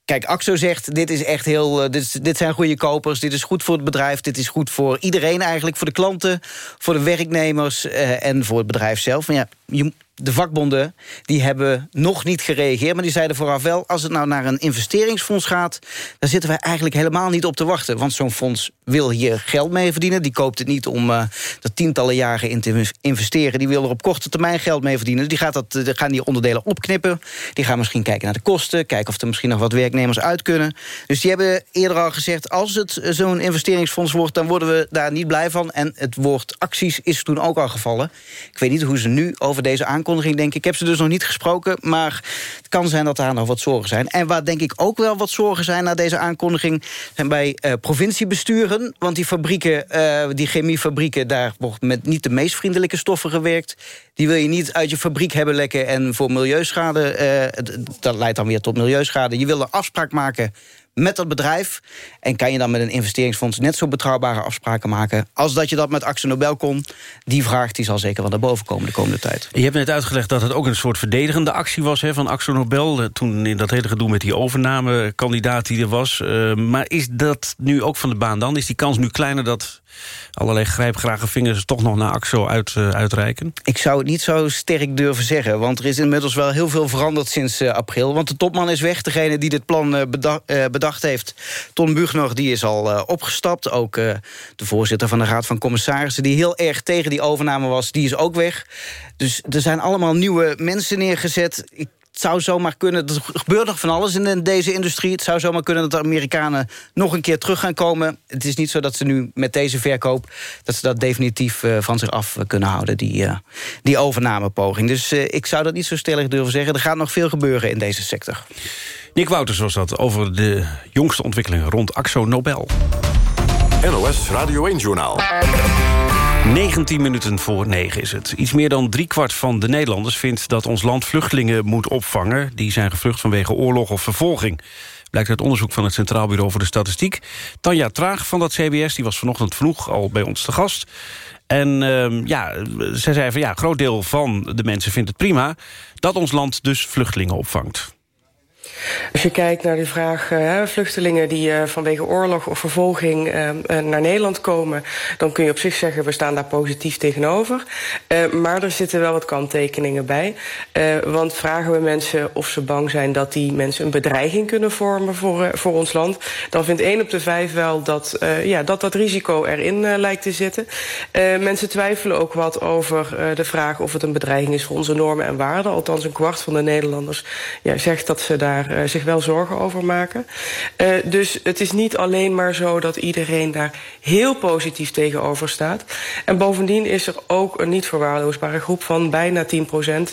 S25: Kijk, AXO zegt, dit is echt heel, dit, dit, zijn goede kopers, dit is goed voor het bedrijf... dit is goed voor iedereen eigenlijk, voor de klanten, voor de werknemers... En voor het bedrijf zelf. Maar ja, je, de vakbonden die hebben nog niet gereageerd... maar die zeiden vooraf wel, als het nou naar een investeringsfonds gaat... daar zitten wij eigenlijk helemaal niet op te wachten. Want zo'n fonds wil hier geld mee verdienen. Die koopt het niet om uh, er tientallen jaren in te investeren. Die wil er op korte termijn geld mee verdienen. Die gaat dat, die gaan die onderdelen opknippen. Die gaan misschien kijken naar de kosten. Kijken of er misschien nog wat werknemers uit kunnen. Dus die hebben eerder al gezegd... als het zo'n investeringsfonds wordt, dan worden we daar niet blij van. En het woord acties is toen ook al gevallen. Ik weet niet hoe ze nu over deze aankomst aankondiging ik. Heb ze dus nog niet gesproken, maar het kan zijn dat daar nog wat zorgen zijn. En waar denk ik ook wel wat zorgen zijn na deze aankondiging... zijn bij uh, provinciebesturen. Want die fabrieken, uh, die chemiefabrieken... daar wordt met niet de meest vriendelijke stoffen gewerkt. Die wil je niet uit je fabriek hebben lekken en voor milieuschade... Uh, dat leidt dan weer tot milieuschade. Je wil een afspraak maken met dat bedrijf. En kan je dan met een investeringsfonds net zo betrouwbare afspraken maken... als dat je dat met Axel Nobel kon. Die vraag die zal zeker wel naar boven komen de komende tijd.
S3: Je hebt net uitgelegd dat het ook een soort verdedigende actie was... Hè, van Axel Nobel, eh, toen in dat hele gedoe met die overnamekandidaat die er was. Uh, maar is dat nu ook van de baan dan? Is die kans nu kleiner dat allerlei grijpgrage vingers toch nog naar AXO uit, uh, uitreiken?
S25: Ik zou het niet zo sterk durven zeggen. Want er is inmiddels wel heel veel veranderd sinds uh, april. Want de topman is weg. Degene die dit plan uh, bedacht, heeft, Ton Buchner, die is al opgestapt. Ook de voorzitter van de Raad van Commissarissen... die heel erg tegen die overname was, die is ook weg. Dus er zijn allemaal nieuwe mensen neergezet. Ik zou zomaar kunnen, er gebeurt nog van alles in deze industrie. Het zou zomaar kunnen dat de Amerikanen nog een keer terug gaan komen. Het is niet zo dat ze nu met deze verkoop... dat ze dat definitief uh, van zich af kunnen houden, die, uh, die overnamepoging. Dus uh, ik zou dat niet zo stellig durven zeggen. Er gaat nog veel gebeuren in deze sector.
S3: Nick Wouters was dat over de jongste ontwikkelingen rond Axo Nobel.
S1: NOS Radio 1-journaal.
S3: 19 minuten voor 9 is het. Iets meer dan driekwart van de Nederlanders vindt dat ons land vluchtelingen moet opvangen. Die zijn gevlucht vanwege oorlog of vervolging. Blijkt uit onderzoek van het Centraal Bureau voor de Statistiek. Tanja Traag van dat CBS die was vanochtend vroeg al bij ons te gast. En uh, ja, zij zei van ja, groot deel van de mensen vindt het prima... dat ons land dus vluchtelingen opvangt.
S26: Als je kijkt naar de vraag uh, vluchtelingen die uh, vanwege oorlog of vervolging uh, naar Nederland komen, dan kun je op zich zeggen we staan daar positief tegenover. maar er zitten wel wat kanttekeningen bij. want vragen we mensen of ze bang zijn dat die mensen een bedreiging kunnen vormen voor, voor ons land, dan vindt één op de vijf wel dat ja, dat, dat risico erin lijkt te zitten. mensen twijfelen ook wat over de vraag of het een bedreiging is voor onze normen en waarden. Althans, een kwart van de Nederlanders ja, zegt dat ze daar uh, zich wel zorgen over maken. Uh, dus het is niet alleen maar zo dat iedereen daar heel positief tegenover staat. En bovendien is er ook een niet verwaarloosbare groep van bijna 10%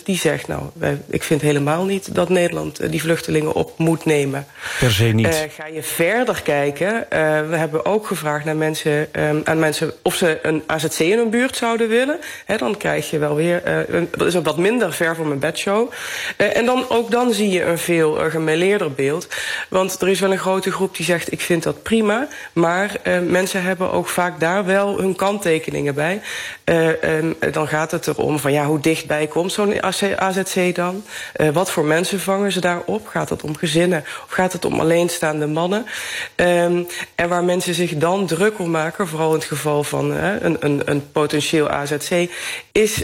S26: die zegt... nou, wij, ik vind helemaal niet dat Nederland uh, die vluchtelingen op moet nemen.
S3: Per se niet.
S26: ga je verder kijken, we hebben ook gevraagd naar mensen, um, aan mensen... of ze een AZC in hun buurt zouden willen. He, dan krijg je wel weer... dat is een wat minder ver van mijn bedshow. en dan, ook dan zie je een veel gemêleerder beeld. Want er is wel een grote groep die zegt... ik vind dat prima, maar uh, mensen hebben ook vaak daar wel hun kanttekeningen bij. Uh, um, dan gaat het erom van ja, hoe dichtbij komt zo'n AZC dan? Uh, wat voor mensen vangen ze daarop? Gaat het om gezinnen of gaat het om alleenstaande mannen? Um, en waar mensen zich dan druk om maken, vooral in het geval van een, een, een potentieel AZC... is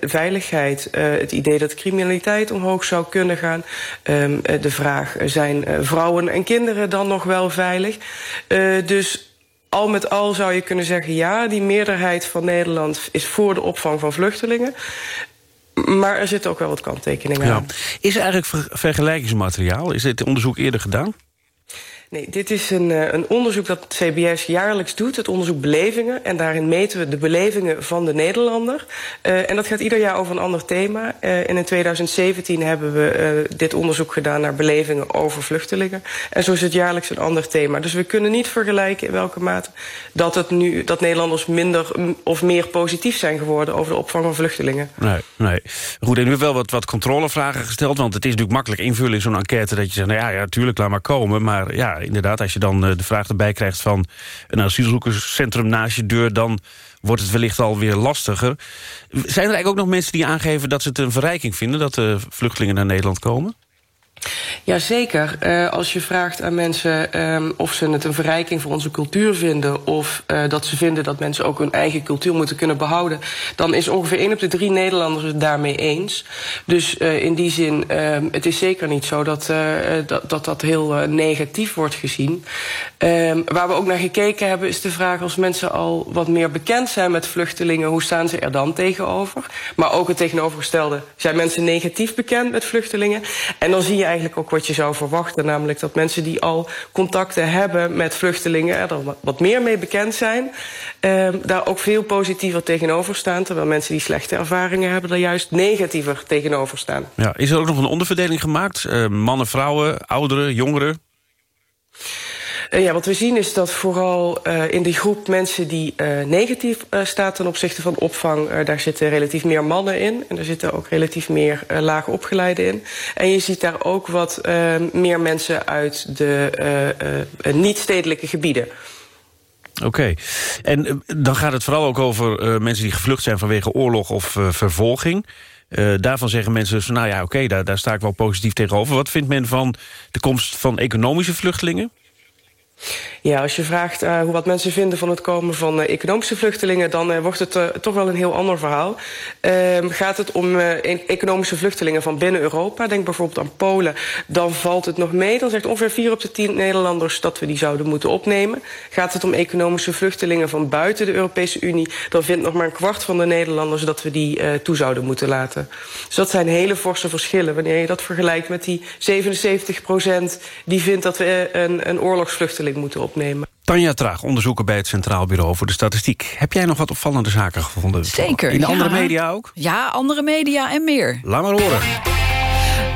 S26: veiligheid, het idee dat criminaliteit omhoog zou kunnen gaan... Um, de vraag, zijn vrouwen en kinderen dan nog wel veilig? Dus al met al zou je kunnen zeggen... ja, die meerderheid van Nederland is voor de opvang van vluchtelingen. Maar er zitten ook wel wat kanttekeningen ja. aan.
S3: Is er eigenlijk ver vergelijkingsmateriaal? Is dit onderzoek eerder gedaan?
S26: Nee, dit is een, uh, een onderzoek dat CBS jaarlijks doet. Het onderzoek belevingen. En daarin meten we de belevingen van de Nederlander. Uh, en dat gaat ieder jaar over een ander thema. Uh, en in 2017 hebben we dit onderzoek gedaan naar belevingen over vluchtelingen. En zo is het jaarlijks een ander thema. Dus we kunnen niet vergelijken in welke mate dat, het nu, dat Nederlanders minder of meer positief zijn geworden over de opvang van vluchtelingen.
S3: Nee. Nee. Goed, en u hebt wel wat, wat controlevragen gesteld... want het is natuurlijk makkelijk invullen in zo'n enquête... dat je zegt, nou ja, ja, tuurlijk, laat maar komen. Maar ja, inderdaad, als je dan uh, de vraag erbij krijgt... van een asielzoekerscentrum naast je deur... dan wordt het wellicht alweer lastiger. Zijn er eigenlijk ook nog mensen die aangeven... dat ze het een verrijking vinden dat de vluchtelingen naar Nederland komen?
S26: Jazeker. Uh, als je vraagt aan mensen um, of ze het een verrijking voor onze cultuur vinden... of uh, dat ze vinden dat mensen ook hun eigen cultuur moeten kunnen behouden... dan is ongeveer 1 op de drie Nederlanders het daarmee eens. Dus uh, in die zin, het is zeker niet zo dat dat, dat, dat heel negatief wordt gezien. Um, waar we ook naar gekeken hebben is de vraag... als mensen al wat meer bekend zijn met vluchtelingen... hoe staan ze er dan tegenover? Maar ook het tegenovergestelde. Zijn mensen negatief bekend met vluchtelingen? En dan zie je eigenlijk ook wat je zou verwachten. Namelijk dat mensen die al contacten hebben met vluchtelingen... er wat meer mee bekend zijn... Uh, daar ook veel positiever tegenover staan... terwijl mensen die slechte ervaringen hebben... er juist negatiever tegenover staan.
S3: Ja, is er ook nog een onderverdeling gemaakt? Uh, mannen, vrouwen, ouderen, jongeren?
S26: Uh, ja, wat we zien is dat vooral uh, in die groep mensen die uh, negatief staat ten opzichte van opvang, daar zitten relatief meer mannen in. En daar zitten ook relatief meer laag opgeleiden in. En je ziet daar ook wat meer mensen uit de niet-stedelijke gebieden.
S3: Oké. En dan gaat het vooral ook over mensen die gevlucht zijn vanwege oorlog of vervolging. Daarvan zeggen mensen, dus, nou ja, oké, daar, daar sta ik wel positief tegenover. Wat vindt men van de komst van economische vluchtelingen?
S26: Ja, als je vraagt uh, hoe wat mensen vinden van het komen van uh, economische vluchtelingen... dan uh, wordt het toch wel een heel ander verhaal. Ehm, gaat het om economische vluchtelingen van binnen Europa... denk bijvoorbeeld aan Polen, dan valt het nog mee. Dan zegt ongeveer 4 op de 10 Nederlanders dat we die zouden moeten opnemen. Gaat het om economische vluchtelingen van buiten de Europese Unie... dan vindt nog maar een kwart van de Nederlanders dat we die toe zouden moeten laten. Dus dat zijn hele forse verschillen. Wanneer je dat vergelijkt met die 77 procent... die vindt dat we een, een oorlogsvluchteling moeten opnemen.
S3: Tanja Traag, onderzoeker bij het Centraal Bureau voor de Statistiek. Heb jij nog wat opvallende zaken gevonden?
S4: Zeker.
S3: In de
S4: ja.
S3: andere media ook?
S4: Ja, andere media en meer.
S3: Laat maar horen.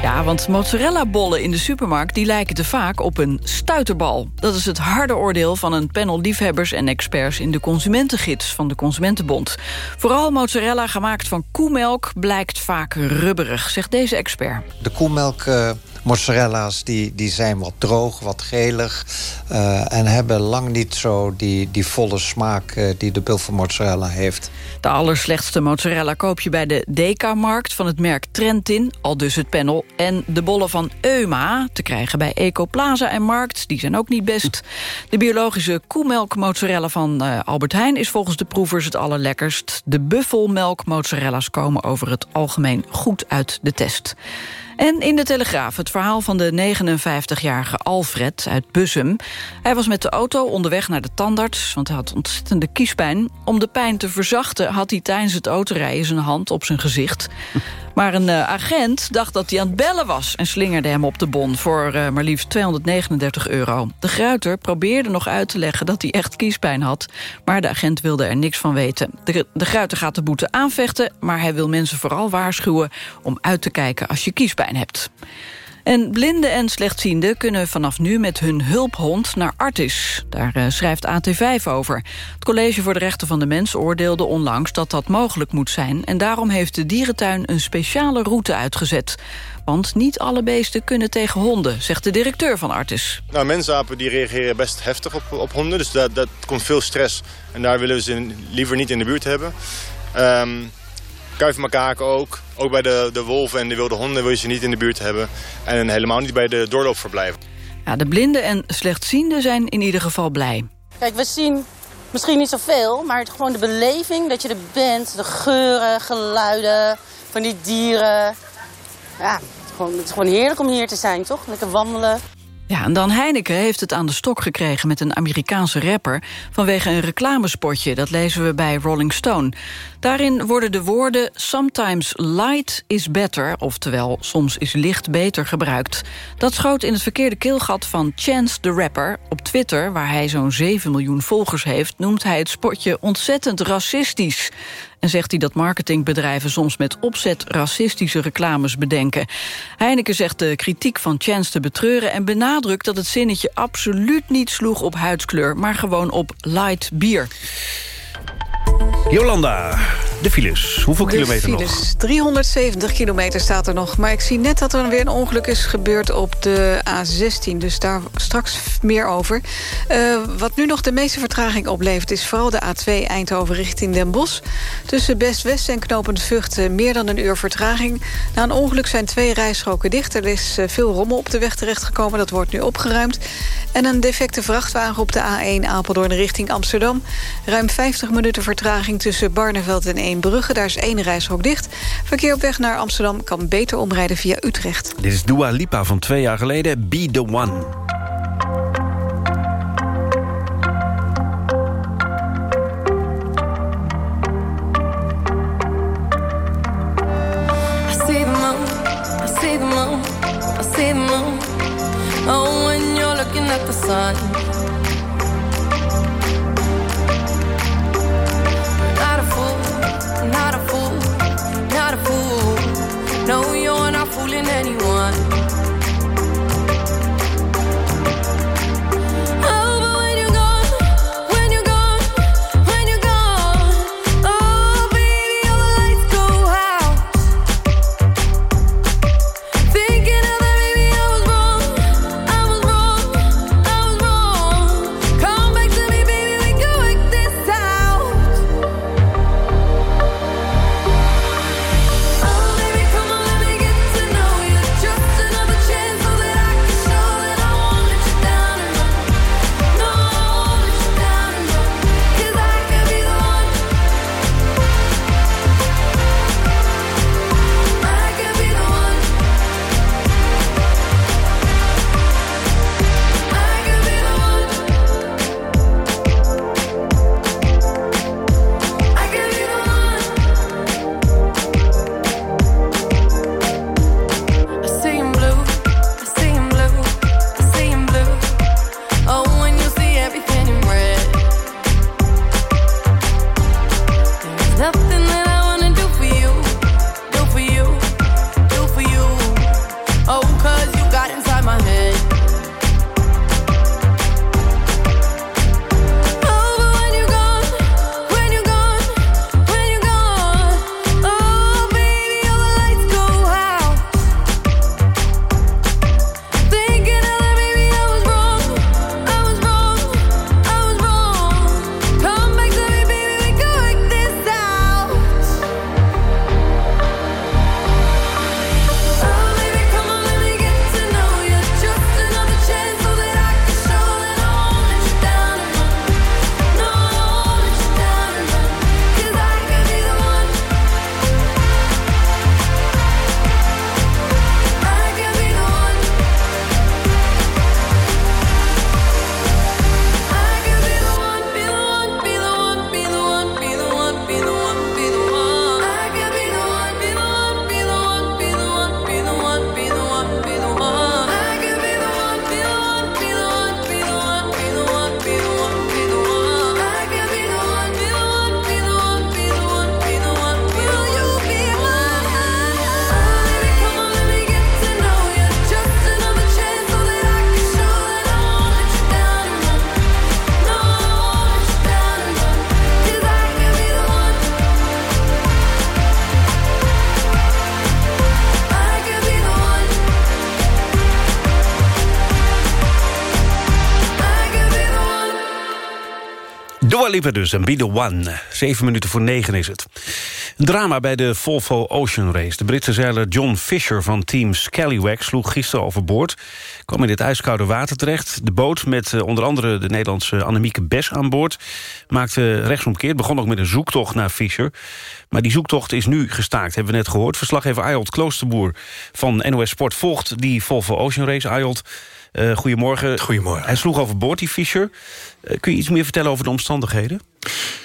S4: Ja, want mozzarella-bollen in de supermarkt die lijken te vaak op een stuiterbal. Dat is het harde oordeel van een panel liefhebbers en experts... in de Consumentengids van de Consumentenbond. Vooral mozzarella gemaakt van koemelk blijkt vaak rubberig, zegt deze expert.
S27: De koemelk... Uh mozzarella's die, die zijn wat droog, wat gelig... Uh, en hebben lang niet zo die, die volle smaak uh, die de mozzarella heeft.
S4: De allerslechtste mozzarella koop je bij de Deka-markt van het merk Trentin, al dus het panel. En de bollen van Euma, te krijgen bij Ecoplaza en Markt, die zijn ook niet best. De biologische koemelk mozzarella van uh, Albert Heijn is volgens de proevers het allerlekkerst. De buffelmelk mozzarella's komen over het algemeen goed uit de test. En in de Telegraaf het verhaal van de 59-jarige Alfred uit Bussum. Hij was met de auto onderweg naar de tandarts, want hij had ontzettende kiespijn. Om de pijn te verzachten had hij tijdens het autorijden zijn hand op zijn gezicht. Maar een uh, agent dacht dat hij aan het bellen was... en slingerde hem op de bon voor uh, maar liefst 239 euro. De gruiter probeerde nog uit te leggen dat hij echt kiespijn had... maar de agent wilde er niks van weten. De, de gruiter gaat de boete aanvechten... maar hij wil mensen vooral waarschuwen om uit te kijken als je kiespijn hebt. En blinden en slechtzienden kunnen vanaf nu met hun hulphond naar Artis. Daar uh, schrijft AT5 over. Het College voor de Rechten van de Mens oordeelde onlangs dat dat mogelijk moet zijn... en daarom heeft de dierentuin een speciale route uitgezet. Want niet alle beesten kunnen tegen honden, zegt de directeur van Artis.
S28: Nou, mensapen die reageren best heftig op, op honden, dus dat, dat komt veel stress. En daar willen we ze liever niet in de buurt hebben. Um, Kuifmakaken ook. Ook bij de, de wolven en de wilde honden wil je ze niet in de buurt hebben. En helemaal niet bij de doorloopverblijven.
S4: Ja, de blinden en slechtzienden zijn in ieder geval blij.
S29: Kijk, we zien misschien niet zoveel, maar gewoon de beleving dat je er bent. De geuren, geluiden van die dieren. Ja, het is gewoon, het is gewoon heerlijk om hier te zijn, toch? Lekker wandelen.
S4: Ja, en dan Heineken heeft het aan de stok gekregen met een Amerikaanse rapper... vanwege een reclamespotje, dat lezen we bij Rolling Stone. Daarin worden de woorden sometimes light is better... oftewel soms is licht beter gebruikt. Dat schoot in het verkeerde keelgat van Chance the Rapper. Op Twitter, waar hij zo'n 7 miljoen volgers heeft... noemt hij het spotje ontzettend racistisch. En zegt hij dat marketingbedrijven soms met opzet racistische reclames bedenken. Heineken zegt de kritiek van Chance te betreuren... en benadrukt dat het zinnetje absoluut niet sloeg op huidskleur... maar gewoon op light bier.
S3: Jolanda. De files. Hoeveel
S5: De
S3: kilometer
S5: files.
S3: nog?
S5: 370 kilometer staat er nog. Maar ik zie net dat er weer een ongeluk is gebeurd op de A16. Dus daar straks meer over. Uh, wat nu nog de meeste vertraging oplevert... is vooral de A2 Eindhoven richting Den Bosch. Tussen Best-West en Knopend Vught uh, meer dan een uur vertraging. Na een ongeluk zijn twee rijstroken dicht. Er is uh, veel rommel op de weg terechtgekomen. Dat wordt nu opgeruimd. En een defecte vrachtwagen op de A1 Apeldoorn richting Amsterdam. Ruim 50 minuten vertraging tussen Barneveld en Eembrugge. Daar is één reishok dicht. Verkeer op weg naar Amsterdam kan beter omrijden via Utrecht.
S3: Dit is Dua Lipa van twee jaar geleden. Be the one.
S15: Oh, when you're looking at the sun. Not a fool, not a fool. No, you're not fooling anyone.
S3: Lipa dus, en Be The One. Zeven minuten voor negen is het. Een drama bij de Volvo Ocean Race. De Britse zeiler John Fisher van team Scallywag sloeg gisteren overboord. Kwam in dit ijskoude water terecht. De boot met eh, onder andere de Nederlandse Annemieke Bes aan boord... maakte rechtsomkeerd, begon ook met een zoektocht naar Fisher. Maar die zoektocht is nu gestaakt, hebben we net gehoord. Verslaggever Ayolt Kloosterboer van NOS Sport volgt die Volvo Ocean Race. Eh, goedemorgen.
S30: Goedemorgen.
S3: Hij sloeg overboord, die Fisher. Eh, kun je iets meer vertellen over de omstandigheden?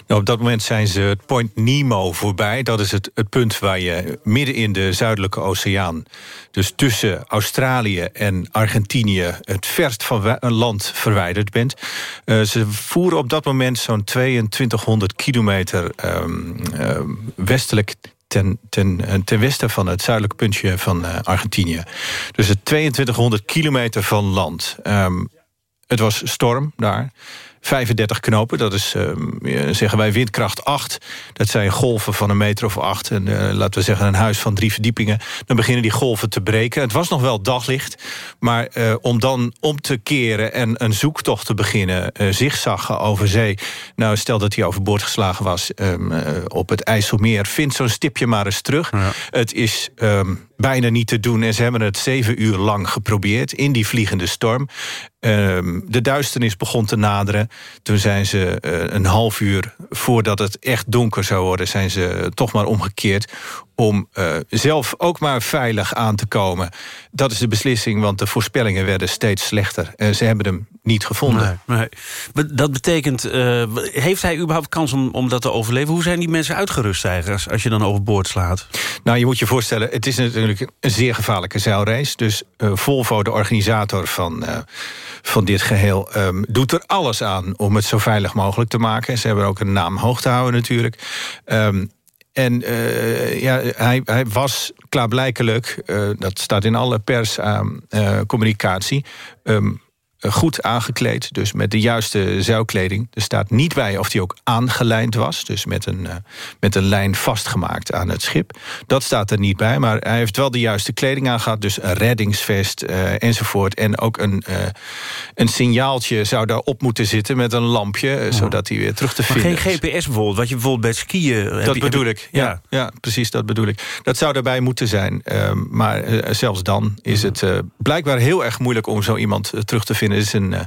S30: Nou, op dat moment zijn ze het Point Nemo voorbij. Dat is het, het punt waar je midden in de Zuidelijke Oceaan... dus tussen Australië en Argentinië... het verst van een land verwijderd bent. Eh, ze voeren op dat moment zo'n 2200 kilometer ehm, westelijk... Ten, ten, eh, ten westen van het zuidelijke puntje van eh, Argentinië. Dus het 2200 kilometer van land. Ehm, het was storm daar. 35 knopen. Dat is, eh, zeggen wij, windkracht 8. Dat zijn golven van een meter of acht. En eh, laten we zeggen een huis van drie verdiepingen. Dan beginnen die golven te breken. Het was nog wel daglicht. Maar eh, om dan om te keren en een zoektocht te beginnen... Uh, zigzaggen over zee. Nou, stel dat hij overboord geslagen was uh, op het IJsselmeer. Vind zo'n stipje maar eens terug. Ja. Het is um, bijna niet te doen. En ze hebben het zeven uur lang geprobeerd in die vliegende storm. Um, de duisternis begon te naderen. Toen zijn ze uh, een half uur voordat het echt donker zou worden... zijn ze toch maar omgekeerd om uh, zelf ook maar veilig aan te komen. Dat is de beslissing, want de voorspellingen werden steeds slechter. En ze hebben hem niet gevonden.
S3: Nee, nee. Dat betekent, uh, heeft hij überhaupt kans om, om dat te overleven? Hoe zijn die mensen uitgerust eigenlijk, als, als je dan overboord slaat?
S30: Nou, je moet je voorstellen, het is natuurlijk een zeer gevaarlijke zeilreis. Dus uh, Volvo, de organisator van, van dit geheel... Um, doet er alles aan om het zo veilig mogelijk te maken. Ze hebben ook een naam hoog te houden natuurlijk. Um, en uh, ja, hij, hij was klaarblijkelijk, uh, dat staat in alle perscommunicatie... goed aangekleed, dus met de juiste zeilkleding. Er staat niet bij of hij ook aangelijnd was... dus met een, uh, met een lijn vastgemaakt aan het schip. Dat staat er niet bij, maar hij heeft wel de juiste kleding aangehad... dus een reddingsvest uh, enzovoort. En ook een, uh, een signaaltje zou daarop moeten zitten met een lampje... Oh. zodat hij weer terug te vinden
S3: Maar geen GPS bijvoorbeeld, wat je bijvoorbeeld bij skiën...
S30: Dat je, bedoel ik, ja, ja. ja, precies, dat bedoel ik. Dat zou daarbij moeten zijn, maar zelfs dan is het blijkbaar heel erg moeilijk... om zo iemand terug te vinden is een, uh,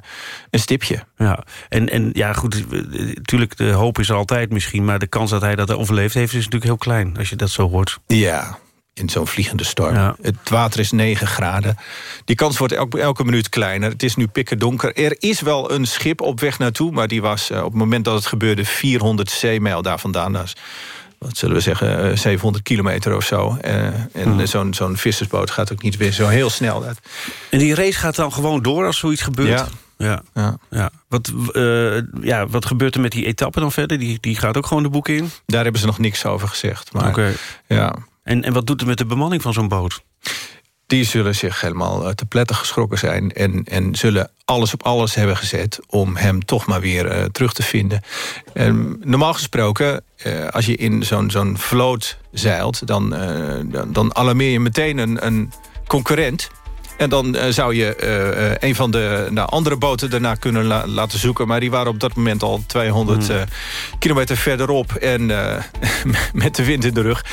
S30: een stipje.
S3: Ja, en, en ja, goed, natuurlijk, de hoop is er altijd misschien... maar de kans dat hij dat overleefd heeft is natuurlijk heel klein... als je dat zo hoort.
S30: Ja, in zo'n vliegende storm. Ja. Het water is 9 graden. Die kans wordt elke, elke minuut kleiner. Het is nu pikken donker. Er is wel een schip op weg naartoe... maar die was uh, op het moment dat het gebeurde 400 zeemijl daar vandaan. Dat is wat zullen we zeggen, 700 kilometer of zo. Uh, en hmm. zo'n zo'n vissersboot gaat ook niet weer zo heel snel.
S3: En die race gaat dan gewoon door als zoiets gebeurt?
S30: Ja.
S3: Ja. ja. ja. Wat, uh, ja, wat gebeurt er met die etappe dan verder? Die, die gaat ook gewoon de boeken in?
S30: Daar hebben ze nog niks over gezegd. Maar,
S3: okay.
S30: ja.
S3: en, en wat doet het met de bemanning van zo'n boot?
S30: Die zullen zich helemaal te pletten geschrokken zijn... en, en zullen alles op alles hebben gezet om hem toch maar weer uh, terug te vinden. En normaal gesproken, uh, als je in zo'n zo'n vloot zeilt... Dan, dan, dan alarmeer je meteen een, een concurrent... En dan uh, zou je uh, een van de nou, andere boten daarna kunnen la laten zoeken. Maar die waren op dat moment al 200 hmm. kilometer verderop. En met de wind in de rug.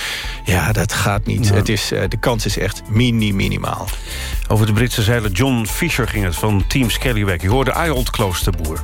S30: Ja, dat gaat niet. Ja. Het is, de kans is echt mini minimaal.
S3: Over de Britse zeiler John Fisher ging het van Team Scallywag. Je hoorde Ayold Kloosterboer.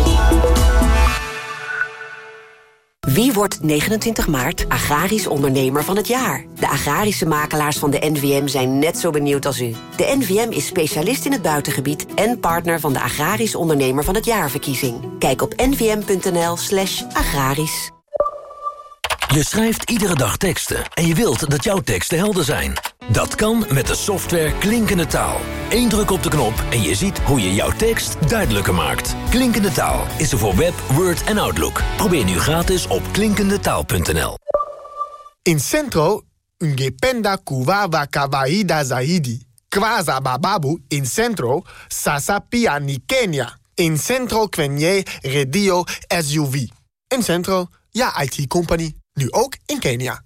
S31: Wie wordt 29 maart agrarisch ondernemer van het jaar? De agrarische makelaars van de NVM zijn net zo benieuwd als u. De NVM is specialist in het buitengebied en partner van de agrarisch ondernemer van het jaarverkiezing. Kijk op nvm.nl slash agrarisch.
S32: Je schrijft iedere dag teksten en je wilt dat jouw teksten helder zijn. Dat kan met de software Klinkende Taal. Eén druk op de knop en je ziet hoe je jouw tekst duidelijker maakt. Klinkende Taal is er voor Web, Word en Outlook. Probeer nu gratis op klinkendetaal.nl.
S33: In Centro, ungependa kuwawa kawaida zaidi. Kwaza bababu in Centro, sasa pia ni. In Centro kwenye redio SUV. In Centro, ja IT-company. Nu ook in Kenia.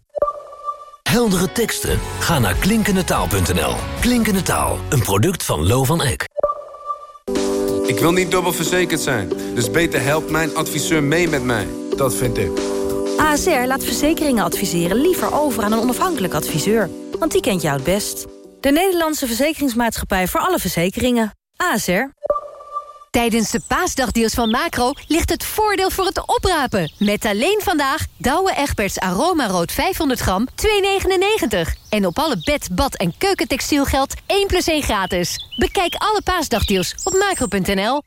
S32: Heldere teksten? Ga naar klinkendetaal.nl. Klinkende Taal, een product van Lo van Eck.
S34: Ik wil niet dubbel verzekerd zijn, dus beter helpt mijn adviseur mee met mij. Dat vind ik.
S35: ASR laat verzekeringen adviseren liever over aan een onafhankelijk adviseur. Want die kent jou het best. De Nederlandse Verzekeringsmaatschappij voor alle verzekeringen. ASR.
S7: Tijdens de paasdagdeals van Macro ligt het voordeel voor het oprapen. Met alleen vandaag Douwe Egberts Aroma Rood 500 gram 2,99. En op alle bed, bad en keukentextiel geldt 1 plus 1 gratis. Bekijk alle paasdagdeals op macro.nl.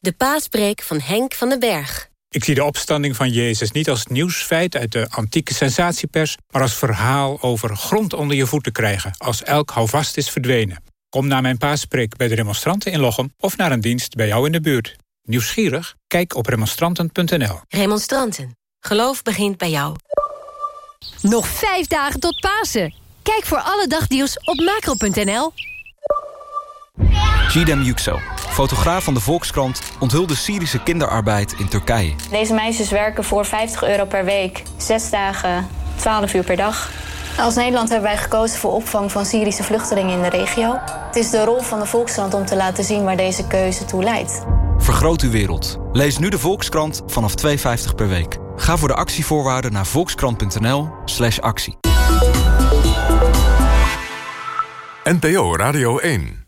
S36: De paaspreek van Henk van den Berg.
S37: Ik zie de opstanding van Jezus niet als nieuwsfeit uit de antieke sensatiepers... maar als verhaal over grond onder je voeten krijgen... als elk houvast is verdwenen. Kom naar mijn paaspreek bij de remonstranten in Lochem... of naar een dienst bij jou in de buurt. Nieuwsgierig? Kijk op remonstranten.nl.
S36: Remonstranten. Geloof begint bij jou.
S7: Nog vijf dagen tot Pasen. Kijk voor alle dagdeals op macro.nl.
S38: Gidem Yüksel, fotograaf van de Volkskrant... onthulde Syrische kinderarbeid in Turkije.
S39: Deze meisjes werken voor 50 euro per week. Zes dagen, 12 uur per dag. Als Nederland hebben wij gekozen voor opvang van Syrische vluchtelingen in de regio. Het is de rol van de Volkskrant om te laten zien waar deze keuze toe leidt.
S38: Vergroot uw wereld. Lees nu de Volkskrant vanaf 2,50 per week. Ga voor de actievoorwaarden naar volkskrant.nl slash actie.
S1: NPO Radio 1